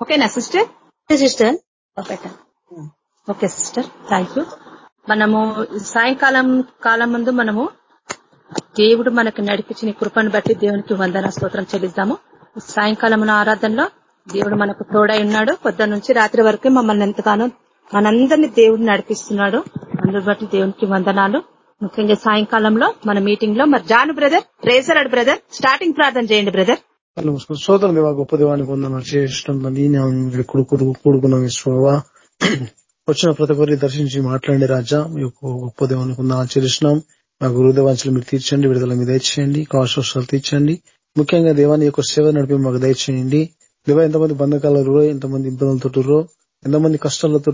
ఓకేనా sister sister okay sister thank you మనము సాయంకాలం కాలం ముందు మనము దేవుడు మనకు నడిపించిన కృపను బట్టి దేవునికి వందన స్తోత్రం చెల్లిద్దాము. సాయంకాలం ఆరాధనలో దేవుడు మనకు తోడై ఉన్నాడు. పొద్దున్న నుంచి రాత్రి వరకు మమ్మల్ని ఎంతగానో మనందరినీ దేవుడు నడిపిస్తున్నాడు. అందరి బట్టి దేవునికి వందనాలు. ముఖ్యంగా సాయంకాలంలో మన మీటింగ్లో మరి జాను బ్రదర్ ప్రేసరాడు బ్రదర్ స్టార్టింగ్ ప్రార్థన చేయండి బ్రదర్ సోదరు దేవా గొప్ప దేవానికి వందన చేసిన కొడుకు కూడుకున్న విశ్వవా వచ్చిన ప్రతి ఒక్కరిని దర్శించి మాట్లాడండి రాజా మీ యొక్క గొప్ప దేవానికి వందన చేసినాం మా గురుదేవాంచలు మీరు తీర్చండి విడుదల మీద దయచేయండి కావలసిన తీర్చండి ముఖ్యంగా దేవాన్ని యొక్క సేవ నడిపి మాకు దయచేయండి దేవా ఎంతమంది బంధకాలరో ఎంతమంది ఇబ్బందులతో ఎంతమంది కష్టాలతో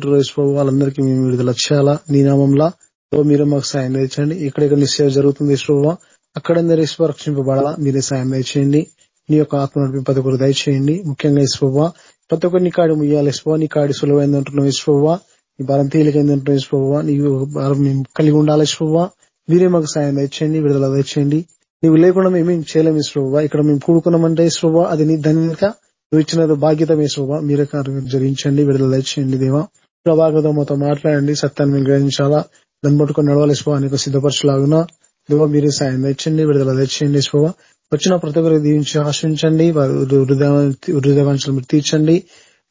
వాళ్ళందరికీ మేము విడుదల చేయాలా నీ నామంలా మీరే మాకు సాయం దయచండి ఎక్కడెక్కడ నీ సేవ జరుగుతుంది ఈశ్వవ అక్కడందరూ ఈశ్వ రక్షింపబడాలా మీరే సాయం దయచేయండి నీ యొక్క ఆత్మ నడిపి దయచేయండి. ముఖ్యంగా ఈశ్వవ ప్రతి ఒక్కరు నీ కాడి ముయ్యాలి. ఇసుకోవా నీ కాడి సులువైంది అంటున్నావు ఈశ్వవ నీ భారం తేలికైంది అంటున్నావు ఈశ్వవ నీ భారం మేము కలిగి ఉండాలి ఈశ్వవ మీరే మాకు సాయం దయచేయండి విడుదల దయచేయండి. నీవు లేకుండా మేమేం చేయలేము ఈశ్వవ ఇక్కడ మేము కూడుకున్నామంటే ఈశ్వవ అది నీ ధన్యత. నువ్వు ఇచ్చిన బాధ్యత ఈశ్వవ మీరే జరిగించండి విడుదల దయచేయండి దేవా. ప్రభాగతో మాతో మాట్లాడండి. సత్యాన్ని మేము గ్రహించాలా? దాన్ని పట్టుకుని నడవాలి స్వభావ నీకు సిద్ధపరచలాగునా? దేవా మీరే సాయం తెచ్చండి విడుదల తెచ్చండి స్వభావ వచ్చిన ప్రతి ఒక్కరికి దీవించి ఆశ్రయించండి హృదయవాంఛలు మీరు తీర్చండి.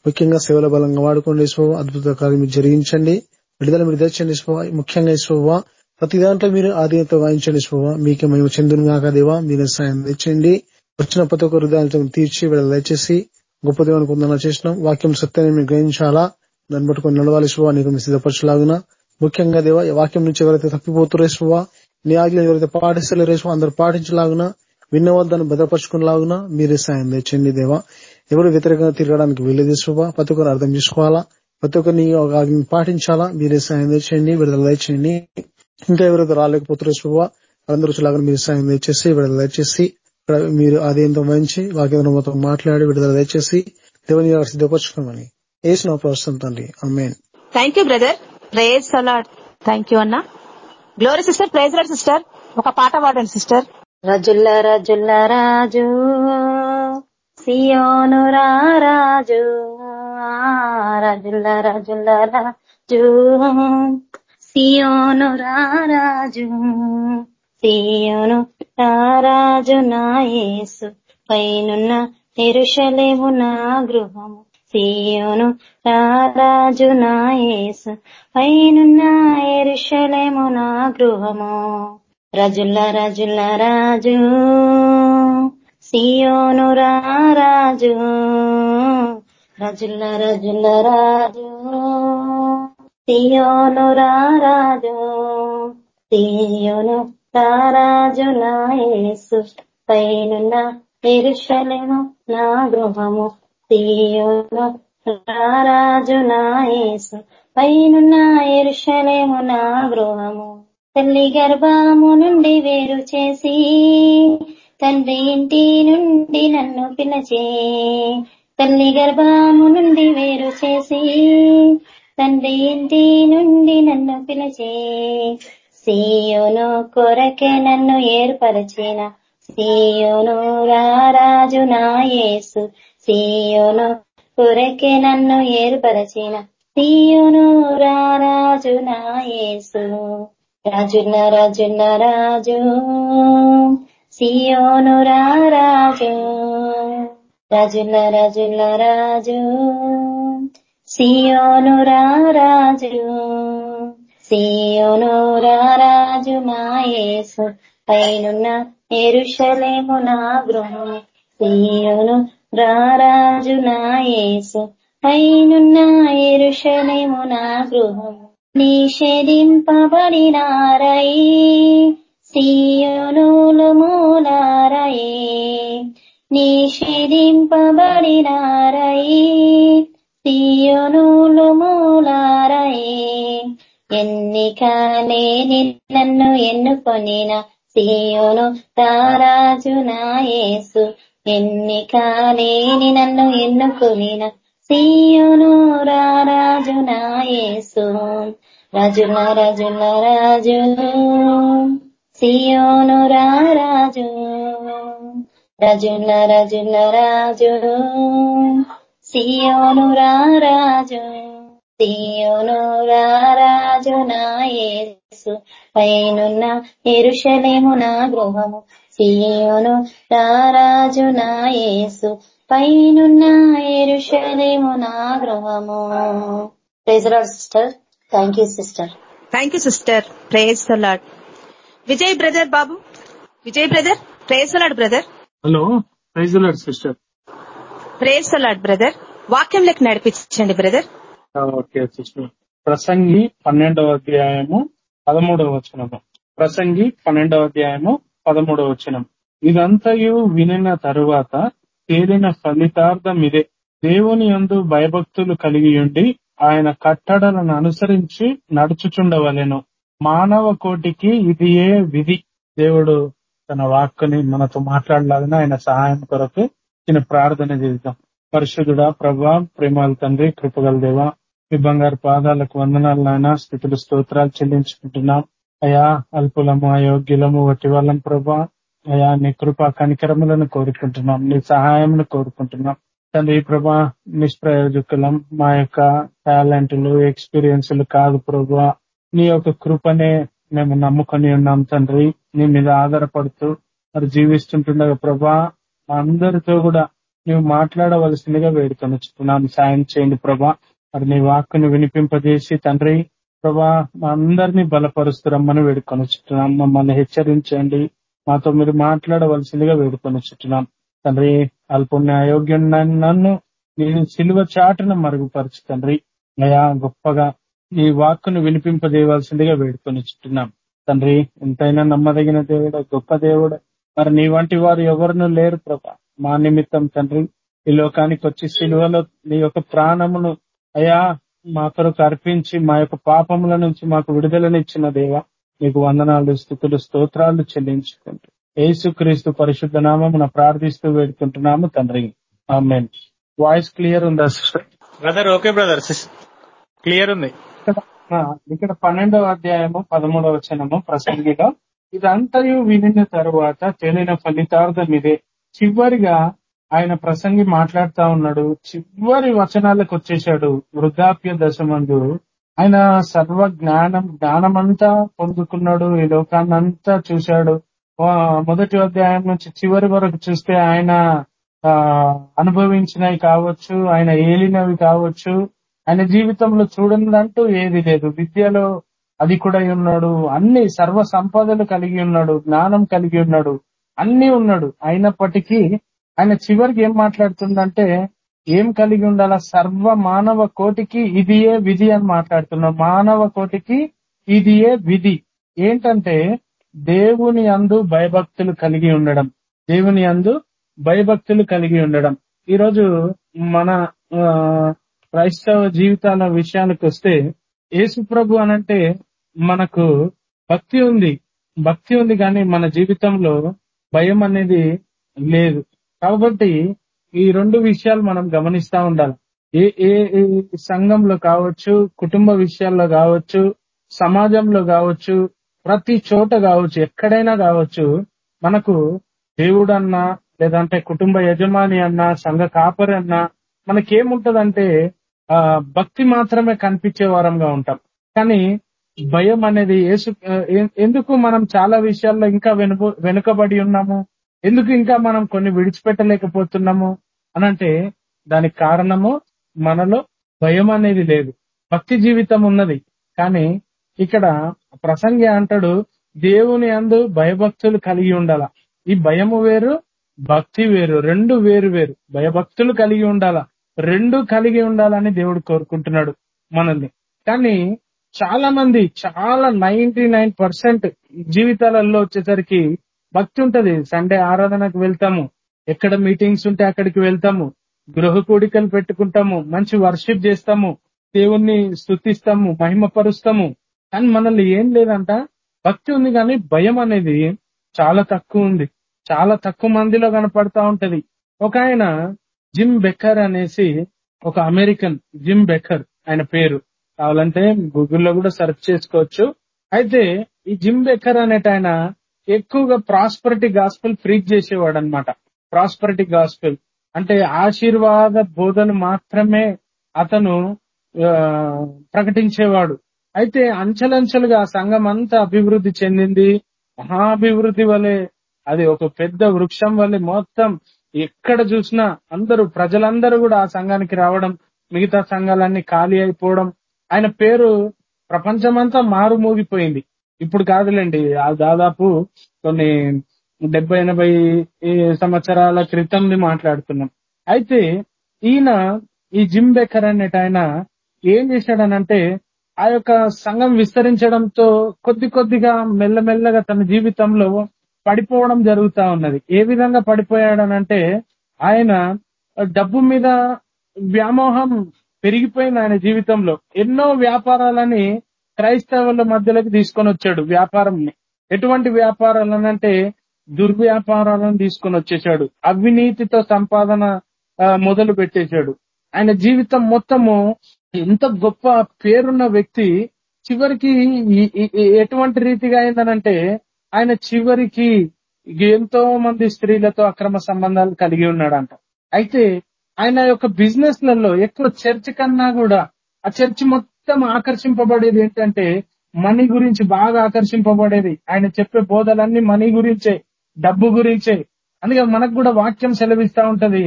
ముఖ్యంగా సేవల బలంగా వాడుకోండి స్వభావ అద్భుత కార్యం మీరు జరిగించండి. విడుదల మీరు తెచ్చండి స్వభావ ముఖ్యంగా ఇసుకోవా ప్రతి దాంట్లో మీరు ఆధీనత వాయించండి ఇసుకోవా మీకే మేము చెందును కాక దేవా. మీరు సాయం తెచ్చండి. వచ్చిన ప్రతి ఒక్క హృదయాలతో తీర్చి విడుదల దయచేసి గొప్ప దేవానికి ఉందన్న చేసినాం వాక్యం సత్యాన్ని మీరు గ్రహించాలా? దాన్ని పట్టుకొని నడవాలి స్వభావ నీకు మీరు సిద్ధపరచలాగునా. ముఖ్యంగా దేవా వాక్యం నుంచి ఎవరైతే తప్పిపోతురేసువా నీ ఆజ్ఞలు ఎవరైతే పాటిస్తలేరేసు అందరు పాటించలాగునా. విన్నవద్దని భద్రపరచుకునేలాగునా? మీరే సాయం తెచ్చండి దేవా. ఎవరు వ్యతిరేకంగా తిరగడానికి వెళ్ళేది శుభ. ప్రతి ఒక్కరు అర్థం చేసుకోవాలా? ప్రతి ఒక్కరిని ఆజ్ఞ పాటించాలా? మీరే సాయం తెచ్చండి విడుదల దయచేయండి. ఇంకా ఎవరైతే రాలేకపోతున్నారు శుభ. అందరూ వచ్చేలాగా మీరు సాయం దయచేసి విడుదల దయచేసి మీరు అదేంతో మంచి వాక్యం మొత్తం మాట్లాడి విడుదల దయచేసి దేవుని సిద్ధపరచుకోమని. వేసిన ప్రస్తుతం తండ్రి. అమ్మేన్ thank you brother praise the Lord thank you అన్న. గ్లోరీ సిస్టర్ ప్రేజ్ సిస్టర్ ఒక పాట పాడండి సిస్టర్ రజుల్ల రజుల్ల రాజు సియోను రాజు రజుల్ల రజుల్ల రాజు సియోను రాజు సియోను రాజు నా యేసు పైనున్న ఎరుషలేము నా గృహము సియోను రాజు నా యేసు పైనున్న ఎరుషలేము నా గృహము. రజుల్ల రజుల్ల రాజు. సియోను రాజు. రజుల్ల రజుల్ల రాజు. సియోను రాజు. సియోను రాజు. నా యేసు పైనున్న ఎరుషలేము నా గృహము. సియోను రాజు. నా యేసు పైనున్న ఎరుషలేము నా గృహము. తల్లి గర్భము నుండి వేరు చేసి తండ్రి ఇంటి నుండి నన్ను పిలచే తల్లి గర్భము నుండి వేరు చేసి తండ్రి ఇంటి నుండి నన్ను పిలచే సీయోను కొరకే నన్ను ఏర్పరచిన సీయోను రారాజు నా యేసు సీయోను కొరకే నన్ను ఏర్పరచిన సీయోను రారాజు నా యేసు. రాజున్న రాజున్న రాజు సియోను రాజు రాజున్న రాజున్న రాజు సియోను రాజు సియోను రాజు నాయసు పైనున్న ఎరుషలేము నా గృహం. సియోను రాజు నాయసు పైనున్న ఎరుషలేము నా గృహం. నిషేధింపబడినారై సియోనులు మూలారై. నిషేధింపబడినారై సియోనులు మూలారై. ఎన్నికనే లేని నన్ను ఎన్నుకొనిన సియోను తారాజు నా యేసు ఎన్నిక నన్ను ఎన్నుకొనిన సియోను రాజు నా రాజుల రాజుల రాజు సియోను రాజు రాజుల రాజుల రాజు సియోను రాజు సియోను రాజు నా యేసు. పైనున్న ఎరుషలేము నా గృహము. సియోను రాజు నా యేసు. పైనున్న ఎరుషలేము నా గృహము. Sister. Thank you sister thank you sister praise the Lord Vijay brother Babu Vijay brother praise the Lord brother hello praise Lord sister praise the Lord brother వాక్యంలోకి నడిపించండి బ్రదర్ ఓకే సిస్టర్ ప్రసంగి పన్నెండవ అధ్యాయము పదమూడవ వచనము ప్రసంగి పన్నెండవ అధ్యాయము పదమూడవ వచనం ఇదంతయు వినిన తరువాత తేలిన ఫలితార్థం ఇదే దేవుని యందు భయభక్తులు కలిగి ఉండి ఆయన కట్టడలను అనుసరించి నడుచుచుండవలెను. మానవ కోటికి ఇది ఏ విధి? దేవుడు తన వాక్కుని మనతో మాట్లాడలాగిన ఆయన సహాయం కొరకు చిన్న ప్రార్థన చేద్దాం. పరిశుద్ధుడ ప్రభా ప్రేమాల తండ్రి కృపగల దేవ మీ బంగారు పాదాలకు వందనాలు నాయన స్థితులు స్తోత్రాలు చెల్లించుకుంటున్నాం. అయా అల్పులము అయోగ్యులము వట్టి వాళ్ళం ప్రభా అయా నీ కృపా కనికరములను కోరుకుంటున్నాం నీ సహాయమును కోరుకుంటున్నాం. తండ్రి ప్రభా నిష్ప్రయోజకులం మా యొక్క టాలెంట్లు ఎక్స్పీరియన్స్లు కాదు ప్రభా. నీ యొక్క కృపనే మేము నమ్ముకొని ఉన్నాం తండ్రి. నీ మీద ఆధారపడుతూ మరి జీవిస్తుంటుండగా ప్రభా మా అందరితో కూడా నువ్వు మాట్లాడవలసిందిగా వేడుకొనిచున్నాను సాయం చేయండి ప్రభా. మరి నీ వాక్కును వినిపింపజేసి తండ్రి ప్రభా మా అందరినీ బలపరుస్తూ రమ్మని వేడుకొనిచున్నాం మమ్మల్ని హెచ్చరించండి. మాతో మీరు మాట్లాడవలసిందిగా వేడుకొనిచున్నాం తండ్రి అల్పుణ్య అయోగ్యం నన్ను నేను సిలువ చాటును మరుగుపరచు తండ్రి. అయా గొప్పగా ఈ వాక్కును వినిపింపజేయవలసిందిగా వేడుకొని చుట్టున్నాం తండ్రి ఎంతైనా నమ్మదగిన దేవుడు గొప్ప దేవుడు మరి నీ వంటి వారు ఎవరినూ లేరు ప్రభా. మా నిమిత్తం తండ్రి ఈ లోకానికి వచ్చి సిలువలో నీ యొక్క ప్రాణమును అయా మా కొరకు అర్పించి మా యొక్క పాపముల నుంచి మాకు విడుదలనిచ్చిన దేవ నీకు వందనాలు స్థుతులు స్తోత్రాలు చెల్లించుకుంటూ యేసుక్రీస్తు పరిశుద్ధ నామమున ప్రార్థిస్తూ వేడుకుంటున్నాము తండ్రి. ఆమెన్. వాయిస్ క్లియర్ ఉందా sister? Brother okay brother clear ఉంది. ఇక్కడ పన్నెండవ అధ్యాయము పదమూడవ వచనము ప్రసంగిలో ఇదంతయు వినిన తరువాత తెలియని ఫలితార్థం ఇదే. చివరిగా ఆయన ప్రసంగి మాట్లాడుతా ఉన్నాడు. చివరి వచనాలకు వచ్చేశాడు. వృద్ధాప్య దశమందు ఆయన సర్వ జ్ఞానం జ్ఞానమంతా పొందుకున్నాడు. ఈ లోకాన్నంతా చూశాడు. మొదటి అధ్యాయం నుంచి చివరి వరకు చూస్తే ఆయన ఆ అనుభవించినవి కావచ్చు ఆయన ఏలినవి కావచ్చు ఆయన జీవితంలో చూడనిదంటూ ఏది లేదు. విద్యలో అది కూడా ఉన్నాడు. అన్ని సర్వ సంపదలు కలిగి ఉన్నాడు. జ్ఞానం కలిగి ఉన్నాడు. అన్ని ఉన్నాడు. అయినప్పటికీ ఆయన చివరికి ఏం మాట్లాడుతుందంటే ఏం కలిగి ఉండాల? సర్వ మానవ కోటికి ఇదియే విధి అని మాట్లాడుతున్నాం. మానవ కోటికి ఇదియే విధి. ఏంటంటే దేవుని అందు భయభక్తులు కలిగి ఉండడం. దేవుని అందు భయభక్తులు కలిగి ఉండడం. ఈరోజు మన ఆ, క్రైస్తవ జీవితాల విషయానికి వస్తే యేసు ప్రభు అనంటే మనకు భక్తి ఉంది. భక్తి ఉంది కానీ మన జీవితంలో భయం అనేది లేదు. కాబట్టి ఈ రెండు విషయాలు మనం గమనిస్తా ఉండాలి. ఏ ఏ ఏ సంఘంలో కావచ్చు కుటుంబ విషయాల్లో కావచ్చు సమాజంలో కావచ్చు ప్రతి చోట కావచ్చు ఎక్కడైనా కావచ్చు మనకు దేవుడు అన్నా లేదంటే కుటుంబ యజమాని అన్నా సంఘ కాపరి అన్నా మనకేముంటదంటే ఆ భక్తి మాత్రమే కనిపించే వారంగా ఉంటాం. కానీ భయం అనేది ఏసు ఎందుకు మనం చాలా విషయాల్లో ఇంకా వెనుక వెనుకబడి ఉన్నాము? ఎందుకు ఇంకా మనం కొన్ని విడిచిపెట్టలేకపోతున్నాము? అనంటే దానికి కారణము మనలో భయం అనేది లేదు. భక్తి జీవితం ఉన్నది. కానీ ఇక్కడ ప్రసంగి అంటాడు దేవుని అందు భయభక్తులు కలిగి ఉండాల. ఈ భయము వేరు భక్తి వేరు రెండు వేరు వేరు. భయభక్తులు కలిగి ఉండాల రెండు కలిగి ఉండాలని దేవుడు కోరుకుంటున్నాడు మనల్ని. కానీ చాలా మంది చాలా నైన్టీ నైన్ పర్సెంట్ జీవితాలలో వచ్చేసరికి భక్తి ఉంటది. సండే ఆరాధనకు వెళ్తాము ఎక్కడ మీటింగ్స్ ఉంటే అక్కడికి వెళ్తాము గృహ కూడికలు పెట్టుకుంటాము మంచి వర్షిప్ చేస్తాము దేవుణ్ణి స్థుతిస్తాము మహిమపరుస్తాము కానీ మనల్ని ఏం లేదంట? భక్తి ఉంది కానీ భయం అనేది చాలా తక్కువ ఉంది. చాలా తక్కువ మందిలో కనపడతా ఉంటది. ఒక ఆయన జిమ్ బెక్కర్ అనేసి ఒక అమెరికన్ జిమ్ బెక్కర్ ఆయన పేరు. కావాలంటే గూగుల్లో కూడా సెర్చ్ చేసుకోవచ్చు. అయితే ఈ జిమ్ బెక్కర్ అనేట ఆయన ఎక్కువగా ప్రాస్పరిటీ గాస్పెల్ ఫ్రీక్ చేసేవాడు అనమాట ప్రాస్పరిటీ గాస్పెల్. అంటే ఆశీర్వాద బోధను మాత్రమే అతను ప్రకటించేవాడు. అయితే అంచెలంచెలుగా సంఘం అంతా అభివృద్ధి చెందింది. మహాభివృద్ధి వలె అది ఒక పెద్ద వృక్షం వలె మొత్తం ఎక్కడ చూసినా అందరూ ప్రజలందరూ కూడా ఆ సంఘానికి రావడం మిగతా సంఘాలన్నీ ఖాళీ అయిపోవడం. ఆయన పేరు ప్రపంచమంతా మారుమోగిపోయింది ఇప్పుడు కాదులేండి ఆ దాదాపు కొన్ని డెబ్బై ఎనభై సంవత్సరాల క్రితంది మాట్లాడుతున్నాం. అయితే ఈయన ఈ జిమ్ బెకర్ అనేట ఆయన ఏం చేశాడనంటే ఆ యొక్క సంఘం విస్తరించడంతో కొద్ది కొద్దిగా మెల్లమెల్లగా తన జీవితంలో పడిపోవడం జరుగుతా ఉన్నది. ఏ విధంగా పడిపోయాడనంటే ఆయన డబ్బు మీద వ్యామోహం పెరిగిపోయింది ఆయన జీవితంలో. ఎన్నో వ్యాపారాలని క్రైస్తవుల మధ్యలోకి తీసుకొని వచ్చాడు వ్యాపారంని. ఎటువంటి వ్యాపారాలనంటే దుర్వ్యాపారాలను తీసుకొని వచ్చేసాడు అవినీతితో సంపాదన మొదలు పెట్టేశాడు ఆయన జీవితం మొత్తము ఎంత గొప్ప పేరున్న వ్యక్తి చివరికి ఎటువంటి రీతిగా అయిందనంటే ఆయన చివరికి ఎంతో మంది స్త్రీలతో అక్రమ సంబంధాలు కలిగి ఉన్నాడంట. అయితే ఆయన యొక్క బిజినెస్లలో ఎక్కువ చర్చ్ కన్నా కూడా ఆ చర్చ్ మొత్తం ఆకర్షింపబడేది ఏంటంటే మనీ గురించి బాగా ఆకర్షింపబడేది. ఆయన చెప్పే బోధలన్నీ మనీ గురించే డబ్బు గురించే. అందుకే మనకు కూడా వాక్యం సెలవిస్తా ఉంటది.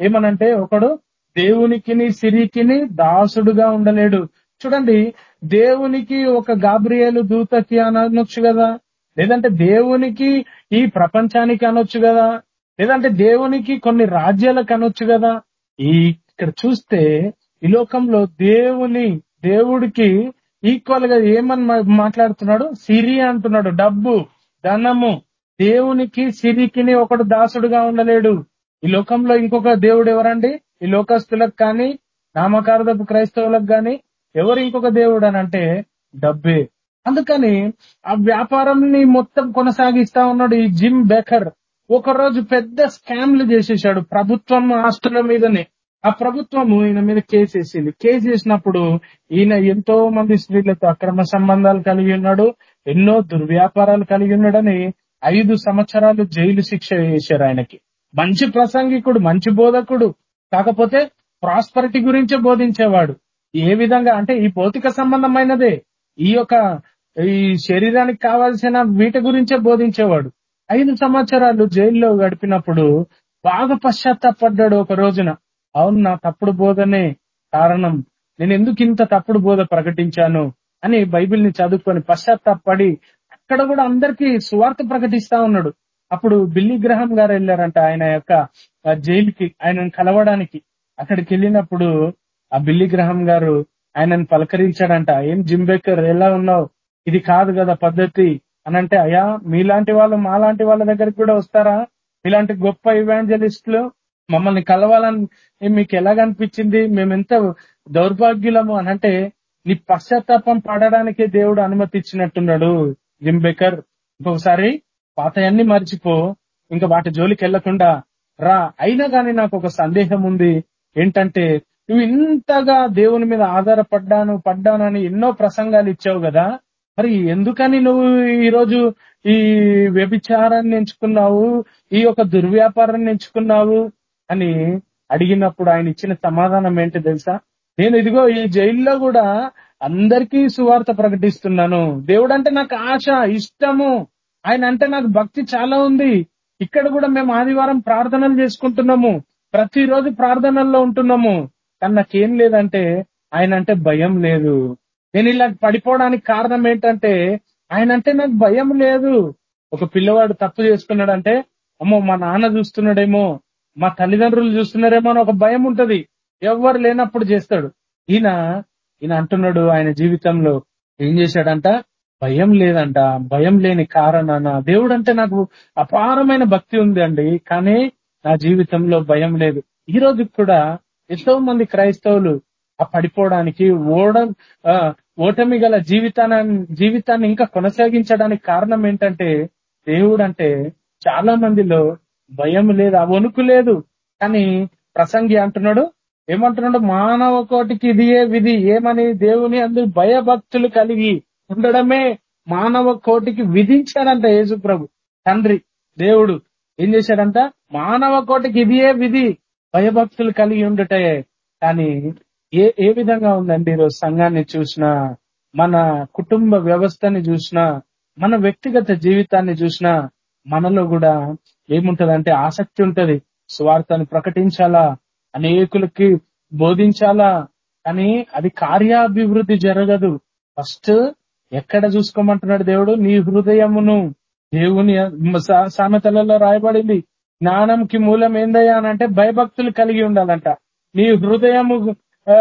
ఏమనంటే ఒకడు దేవునికిని సిరికిని దాసుడుగా ఉండలేడు. చూడండి దేవునికి ఒక గాబ్రియేలు దూతకి అనొచ్చు కదా? లేదంటే దేవునికి ఈ ప్రపంచానికి అనొచ్చు కదా? లేదంటే దేవునికి కొన్ని రాజ్యాలకు అనొచ్చు కదా? ఈ ఇక్కడ చూస్తే ఈ లోకంలో దేవుని దేవుడికి ఈక్వల్గా ఏమని మా- మాట్లాడుతున్నాడు? సిరి అంటున్నాడు. డబ్బు ధనము. దేవునికి సిరికిని ఒకడు దాసుడుగా ఉండలేడు. ఈ లోకంలో ఇంకొక దేవుడు ఎవరండి? ఈ లోకస్తులకు కానీ నామకారదపు క్రైస్తవులకు కానీ ఎవరు ఇంకొక దేవుడు అని అంటే డబ్బే. అందుకని ఆ వ్యాపారంని మొత్తం కొనసాగిస్తా ఉన్నాడు ఈ జిమ్ బేకర్. ఒక రోజు పెద్ద స్కామ్లు చేసేసాడు ప్రభుత్వం ఆస్తుల మీదనే. ఆ ప్రభుత్వము ఈయన మీద కేసు వేసింది. కేసు వేసినప్పుడు ఈయన ఎంతో మంది స్త్రీలతో అక్రమ సంబంధాలు కలిగి ఉన్నాడు ఎన్నో దుర్వ్యాపారాలు కలిగి ఉన్నాడని ఐదు సంవత్సరాలు జైలు శిక్ష వేశారు ఆయనకి. మంచి ప్రసంగికుడు మంచి బోధకుడు. కాకపోతే ప్రాస్పరిటీ గురించే బోధించేవాడు. ఏ విధంగా? అంటే ఈ భౌతిక సంబంధమైనదే. ఈ యొక్క ఈ శరీరానికి కావాల్సిన వీటి గురించే బోధించేవాడు. ఐదు సంవత్సరాలు జైల్లో గడిపినప్పుడు బాగా పశ్చాత్తాపడ్డాడు ఒక రోజున. అవును నా తప్పుడు బోధనే కారణం. నేను ఎందుకు ఇంత తప్పుడు బోధ ప్రకటించాను? అని బైబిల్ని చదువుకొని పశ్చాత్తాపడి అక్కడ కూడా అందరికీ సువార్త ప్రకటిస్తా ఉన్నాడు. అప్పుడు బిల్లీ గ్రహం గారు వెళ్ళారంట ఆయన యొక్క ఆ, జైలుకి ఆయనను కలవడానికి అక్కడికి వెళ్ళినప్పుడు ఆ బిల్లి గ్రహం గారు ఆయనను పలకరించాడంట ఏం జింబేకర్ ఎలా ఉన్నావు? ఇది కాదు కదా పద్ధతి. అని అంటే అయ్యా మీలాంటి వాళ్ళు మాలాంటి వాళ్ళ దగ్గరికి కూడా వస్తారా? ఇలాంటి గొప్ప ఇవాంజలిస్టులు మమ్మల్ని కలవాలని మీకు ఎలాగనిపించింది మేమెంత దౌర్భాగ్యులము? అని అంటే నీ పశ్చాత్తాపం పడడానికే దేవుడు అనుమతి ఇచ్చినట్టున్నాడు జింబేకర్. ఇంకొకసారి పాతయన్ని మర్చిపో ఇంకా వాటి జోలికి వెళ్ళకుండా రా. అయినా కానీ నాకు ఒక సందేహం ఉంది. ఏంటంటే నువ్వు ఇంతగా దేవుని మీద ఆధారపడ్డాను పడ్డానని ఎన్నో ప్రసంగాలు ఇచ్చావు కదా. మరి ఎందుకని నువ్వు ఈ రోజు ఈ వ్యభిచారాన్ని ఎంచుకున్నావు? ఈ యొక్క దుర్వ్యాపారాన్ని ఎంచుకున్నావు? అని అడిగినప్పుడు ఆయన ఇచ్చిన సమాధానం ఏంటి తెలుసా? నేను ఇదిగో ఈ జైల్లో కూడా అందరికీ సువార్త ప్రకటిస్తున్నాను. దేవుడు అంటే నాకు ఆశ ఇష్టము. ఆయన అంటే నాకు భక్తి చాలా ఉంది. ఇక్కడ కూడా మేము ఆదివారం ప్రార్థనలు చేసుకుంటున్నాము. ప్రతిరోజు ప్రార్థనల్లో ఉంటున్నాము. కానీ నాకేం లేదంటే ఆయన అంటే భయం లేదు. నేను ఇలా పడిపోవడానికి కారణం ఏంటంటే ఆయన అంటే నాకు భయం లేదు. ఒక పిల్లవాడు తప్పు చేసుకున్నాడంటే అమ్మో మా నాన్న చూస్తున్నాడేమో మా తల్లిదండ్రులు చూస్తున్నారేమో అని ఒక భయం ఉంటది. ఎవ్వరు లేనప్పుడు చేస్తాడు. ఈయన ఈయన అంటున్నాడు ఆయన జీవితంలో. ఏం చేశాడంట? భయం లేదంట భయం లేని కారణాన దేవుడు అంటే నాకు అపారమైన భక్తి ఉంది అండి కానీ నా జీవితంలో భయం లేదు. ఈ రోజు కూడా ఎంతో మంది క్రైస్తవులు ఆ పడిపోవడానికి ఓడ ఆ, ఓటమి గల జీవితాన్ని జీవితాన్ని ఇంకా కొనసాగించడానికి కారణం ఏంటంటే దేవుడు అంటే చాలా మందిలో భయం లేదు ఆ వణుకు లేదు. కానీ ప్రసంగి అంటున్నాడు ఏమంటున్నాడు? మానవ కోటికి ఇదియే విధి ఏమని? దేవుని అందరు భయభక్తులు కలిగి ఉండడమే మానవ కోటికి విధించాడంట యేసు ప్రభు తండ్రి దేవుడు ఏం చేశాడంట? మానవ కోటికి ఇదియే విధి. భయభక్తులు కలిగి ఉండటే. కానీ ఏ ఏ విధంగా ఉందండి ఈరోజు సంఘాన్ని చూసినా మన కుటుంబ వ్యవస్థని చూసినా మన వ్యక్తిగత జీవితాన్ని చూసినా మనలో కూడా ఏముంటదంటే ఆసక్తి ఉంటది. స్వార్థను ప్రకటించాలా? అనేకులకి బోధించాలా? కానీ అది కార్యాభివృద్ధి జరగదు. ఫస్ట్ ఎక్కడ చూసుకోమంటున్నాడు దేవుడు? నీ హృదయమును దేవుని సా- సామెతలలో రాయబడింది. జ్ఞానంకి మూలం ఏందయ్యా అని అంటే భయభక్తులు కలిగి ఉండాలంట. నీ హృదయము ఆ,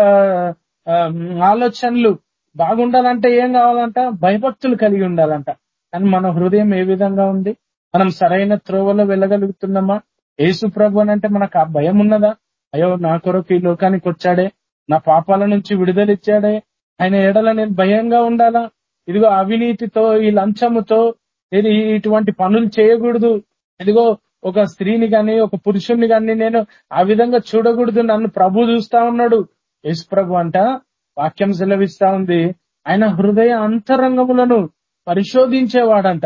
ఆలోచనలు బాగుండాలంటే ఏం కావాలంట? భయభక్తులు కలిగి ఉండాలంట. కానీ మన హృదయం ఏ విధంగా ఉంది? మనం సరైన త్రోవలో వెళ్ళగలుగుతున్నామా? యేసు ప్రభు అంటే మనకు ఆ భయం ఉన్నదా? అయ్యో నా కొరకు ఈ లోకానికి వచ్చాడే. నా పాపాల నుంచి విడుదలిచ్చాడే ఆయన ఎడల నేను భయంగా ఉండాలా? ఇదిగో అవినీతితో ఈ లంచముతో ఇది ఇటువంటి పనులు చేయకూడదు. ఇదిగో ఒక స్త్రీని గాని ఒక పురుషుణ్ణి గాని నేను ఆ విధంగా చూడకూడదు. నన్ను ప్రభు చూస్తా ఉన్నాడు. యేసు ప్రభు అంట వాక్యం సెలవిస్తా ఉంది. ఆయన హృదయ అంతరంగములను పరిశోధించేవాడంట.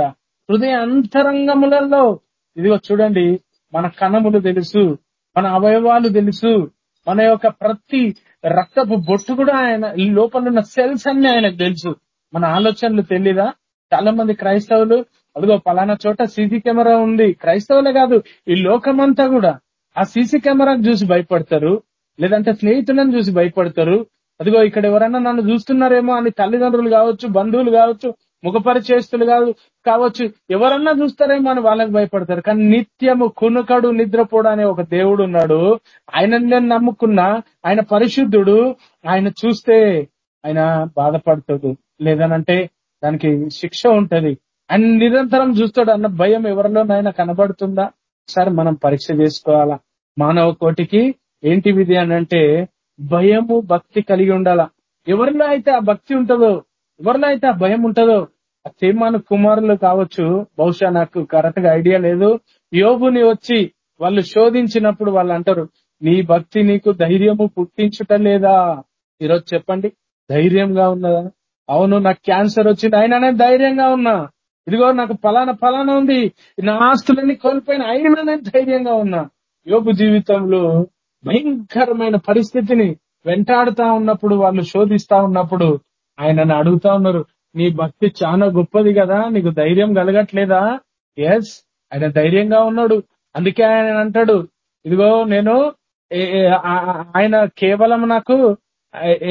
హృదయ అంతరంగములలో ఇదిగో చూడండి మన కణములు తెలుసు మన అవయవాలు తెలుసు మన యొక్క ప్రతి రక్తపు బొట్టు కూడా ఆయన ఈ లోపల ఉన్న సెల్స్ అన్ని ఆయనకు తెలుసు. మన ఆలోచనలు తెలీదా? చాలా మంది క్రైస్తవులు అదిగో పలానా చోట సీసీ కెమెరా ఉంది. క్రైస్తవులే కాదు ఈ లోకమంతా కూడా. ఆ సీసీ కెమెరాను చూసి భయపడతారు లేదంటే స్నేహితులను చూసి భయపడతారు. అదిగో ఇక్కడ ఎవరైనా నన్ను చూస్తున్నారేమో అని తల్లిదండ్రులు కావచ్చు బంధువులు కావచ్చు ముఖపరిచేస్తులు కాదు కావచ్చు ఎవరన్నా చూస్తారేమో అని వాళ్ళకి భయపడతారు. కానీ నిత్యము కునుకడు నిద్రపోడు అనే ఒక దేవుడు ఉన్నాడు. ఆయన నేను నమ్ముకున్నా. ఆయన పరిశుద్ధుడు. ఆయన చూస్తే ఆయన బాధపడతాడు. లేదనంటే దానికి శిక్ష ఉంటది. ఆయన నిరంతరం చూస్తాడు అన్న భయం ఎవరిలోనైనా కనబడుతుందా? సరే మనం పరీక్ష చేసుకోవాలా? మానవ కోటికి ఏంటి విధి అని అంటే భయము భక్తి కలిగి ఉండాలా? ఎవరిలో అయితే ఆ భక్తి ఉంటుందో ఎవరిలో అయితే ఆ భయం ఉంటుందో ఆ తీర్మాన కుమారులు కావచ్చు. బహుశా నాకు కరెక్ట్గా ఐడియా లేదు. యోగుని వచ్చి వాళ్ళు శోధించినప్పుడు వాళ్ళు అంటారు నీ భక్తి నీకు ధైర్యము పుట్టించుట లేదా? ఈరోజు చెప్పండి. ధైర్యంగా ఉన్నదా? అవును నాకు క్యాన్సర్ వచ్చింది. అయినా నేను ధైర్యంగా ఉన్నా. ఇదిగో నాకు ఫలానా ఫలానా ఉంది. నా ఆస్తులన్నీ కోల్పోయిన అయినా నేను ధైర్యంగా ఉన్నా. యోబు జీవితంలో భయంకరమైన పరిస్థితిని వెంటాడుతా ఉన్నప్పుడు వాళ్ళు శోధిస్తా ఉన్నప్పుడు ఆయనను అడుగుతా ఉన్నారు నీ భక్తి చాలా గొప్పది కదా నీకు ధైర్యం కలగట్లేదా? ఎస్ ఆయన ధైర్యంగా ఉన్నాడు. అందుకే ఆయన అంటాడు ఇదిగో నేను ఆయన కేవలం నాకు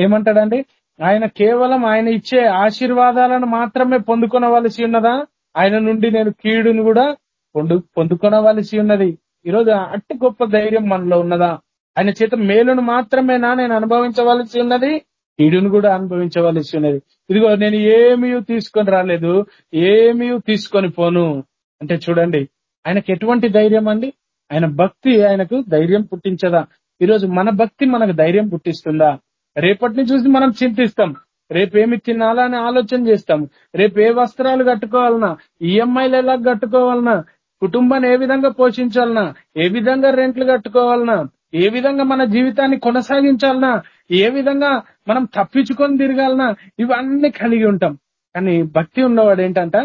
ఏమంటాడండి? ఆయన కేవలం ఆయన ఇచ్చే ఆశీర్వాదాలను మాత్రమే పొందుకొనవలసి ఉన్నదా? ఆయన నుండి నేను కీడును కూడా పొందు పొందుకొనవలసి ఉన్నది. ఈరోజు అట్టి గొప్ప ధైర్యం మనలో ఉన్నదా? ఆయన చేత మేలును మాత్రమేనా నేను అనుభవించవలసి ఉన్నది కీడును కూడా అనుభవించవలసి ఉన్నది. ఇదిగో నేను ఏమీ తీసుకొని రాలేదు ఏమీ తీసుకొని పోను. అంటే చూడండి ఆయనకు ఎటువంటి ధైర్యం అండి? ఆయన భక్తి ఆయనకు ధైర్యం పుట్టించదా? ఈరోజు మన భక్తి మనకు ధైర్యం పుట్టిస్తుందా? రేపటిని చూసి మనం చింతిస్తాం. రేపు తినాలా అని ఆలోచన చేస్తాం. రేపు ఏ వస్త్రాలు కట్టుకోవాలన్నా ఈఎంఐలు ఎలా కట్టుకోవాలన్నా కుటుంబాన్ని ఏ విధంగా పోషించాలన్నా ఏ విధంగా రెంట్లు కట్టుకోవాలన్నా ఏ విధంగా మన జీవితాన్ని కొనసాగించాలన్నా ఏ విధంగా మనం తప్పించుకొని తిరగాలన్నా ఇవన్నీ కలిగి ఉంటాం. కానీ భక్తి ఉన్నవాడు ఏంటంట?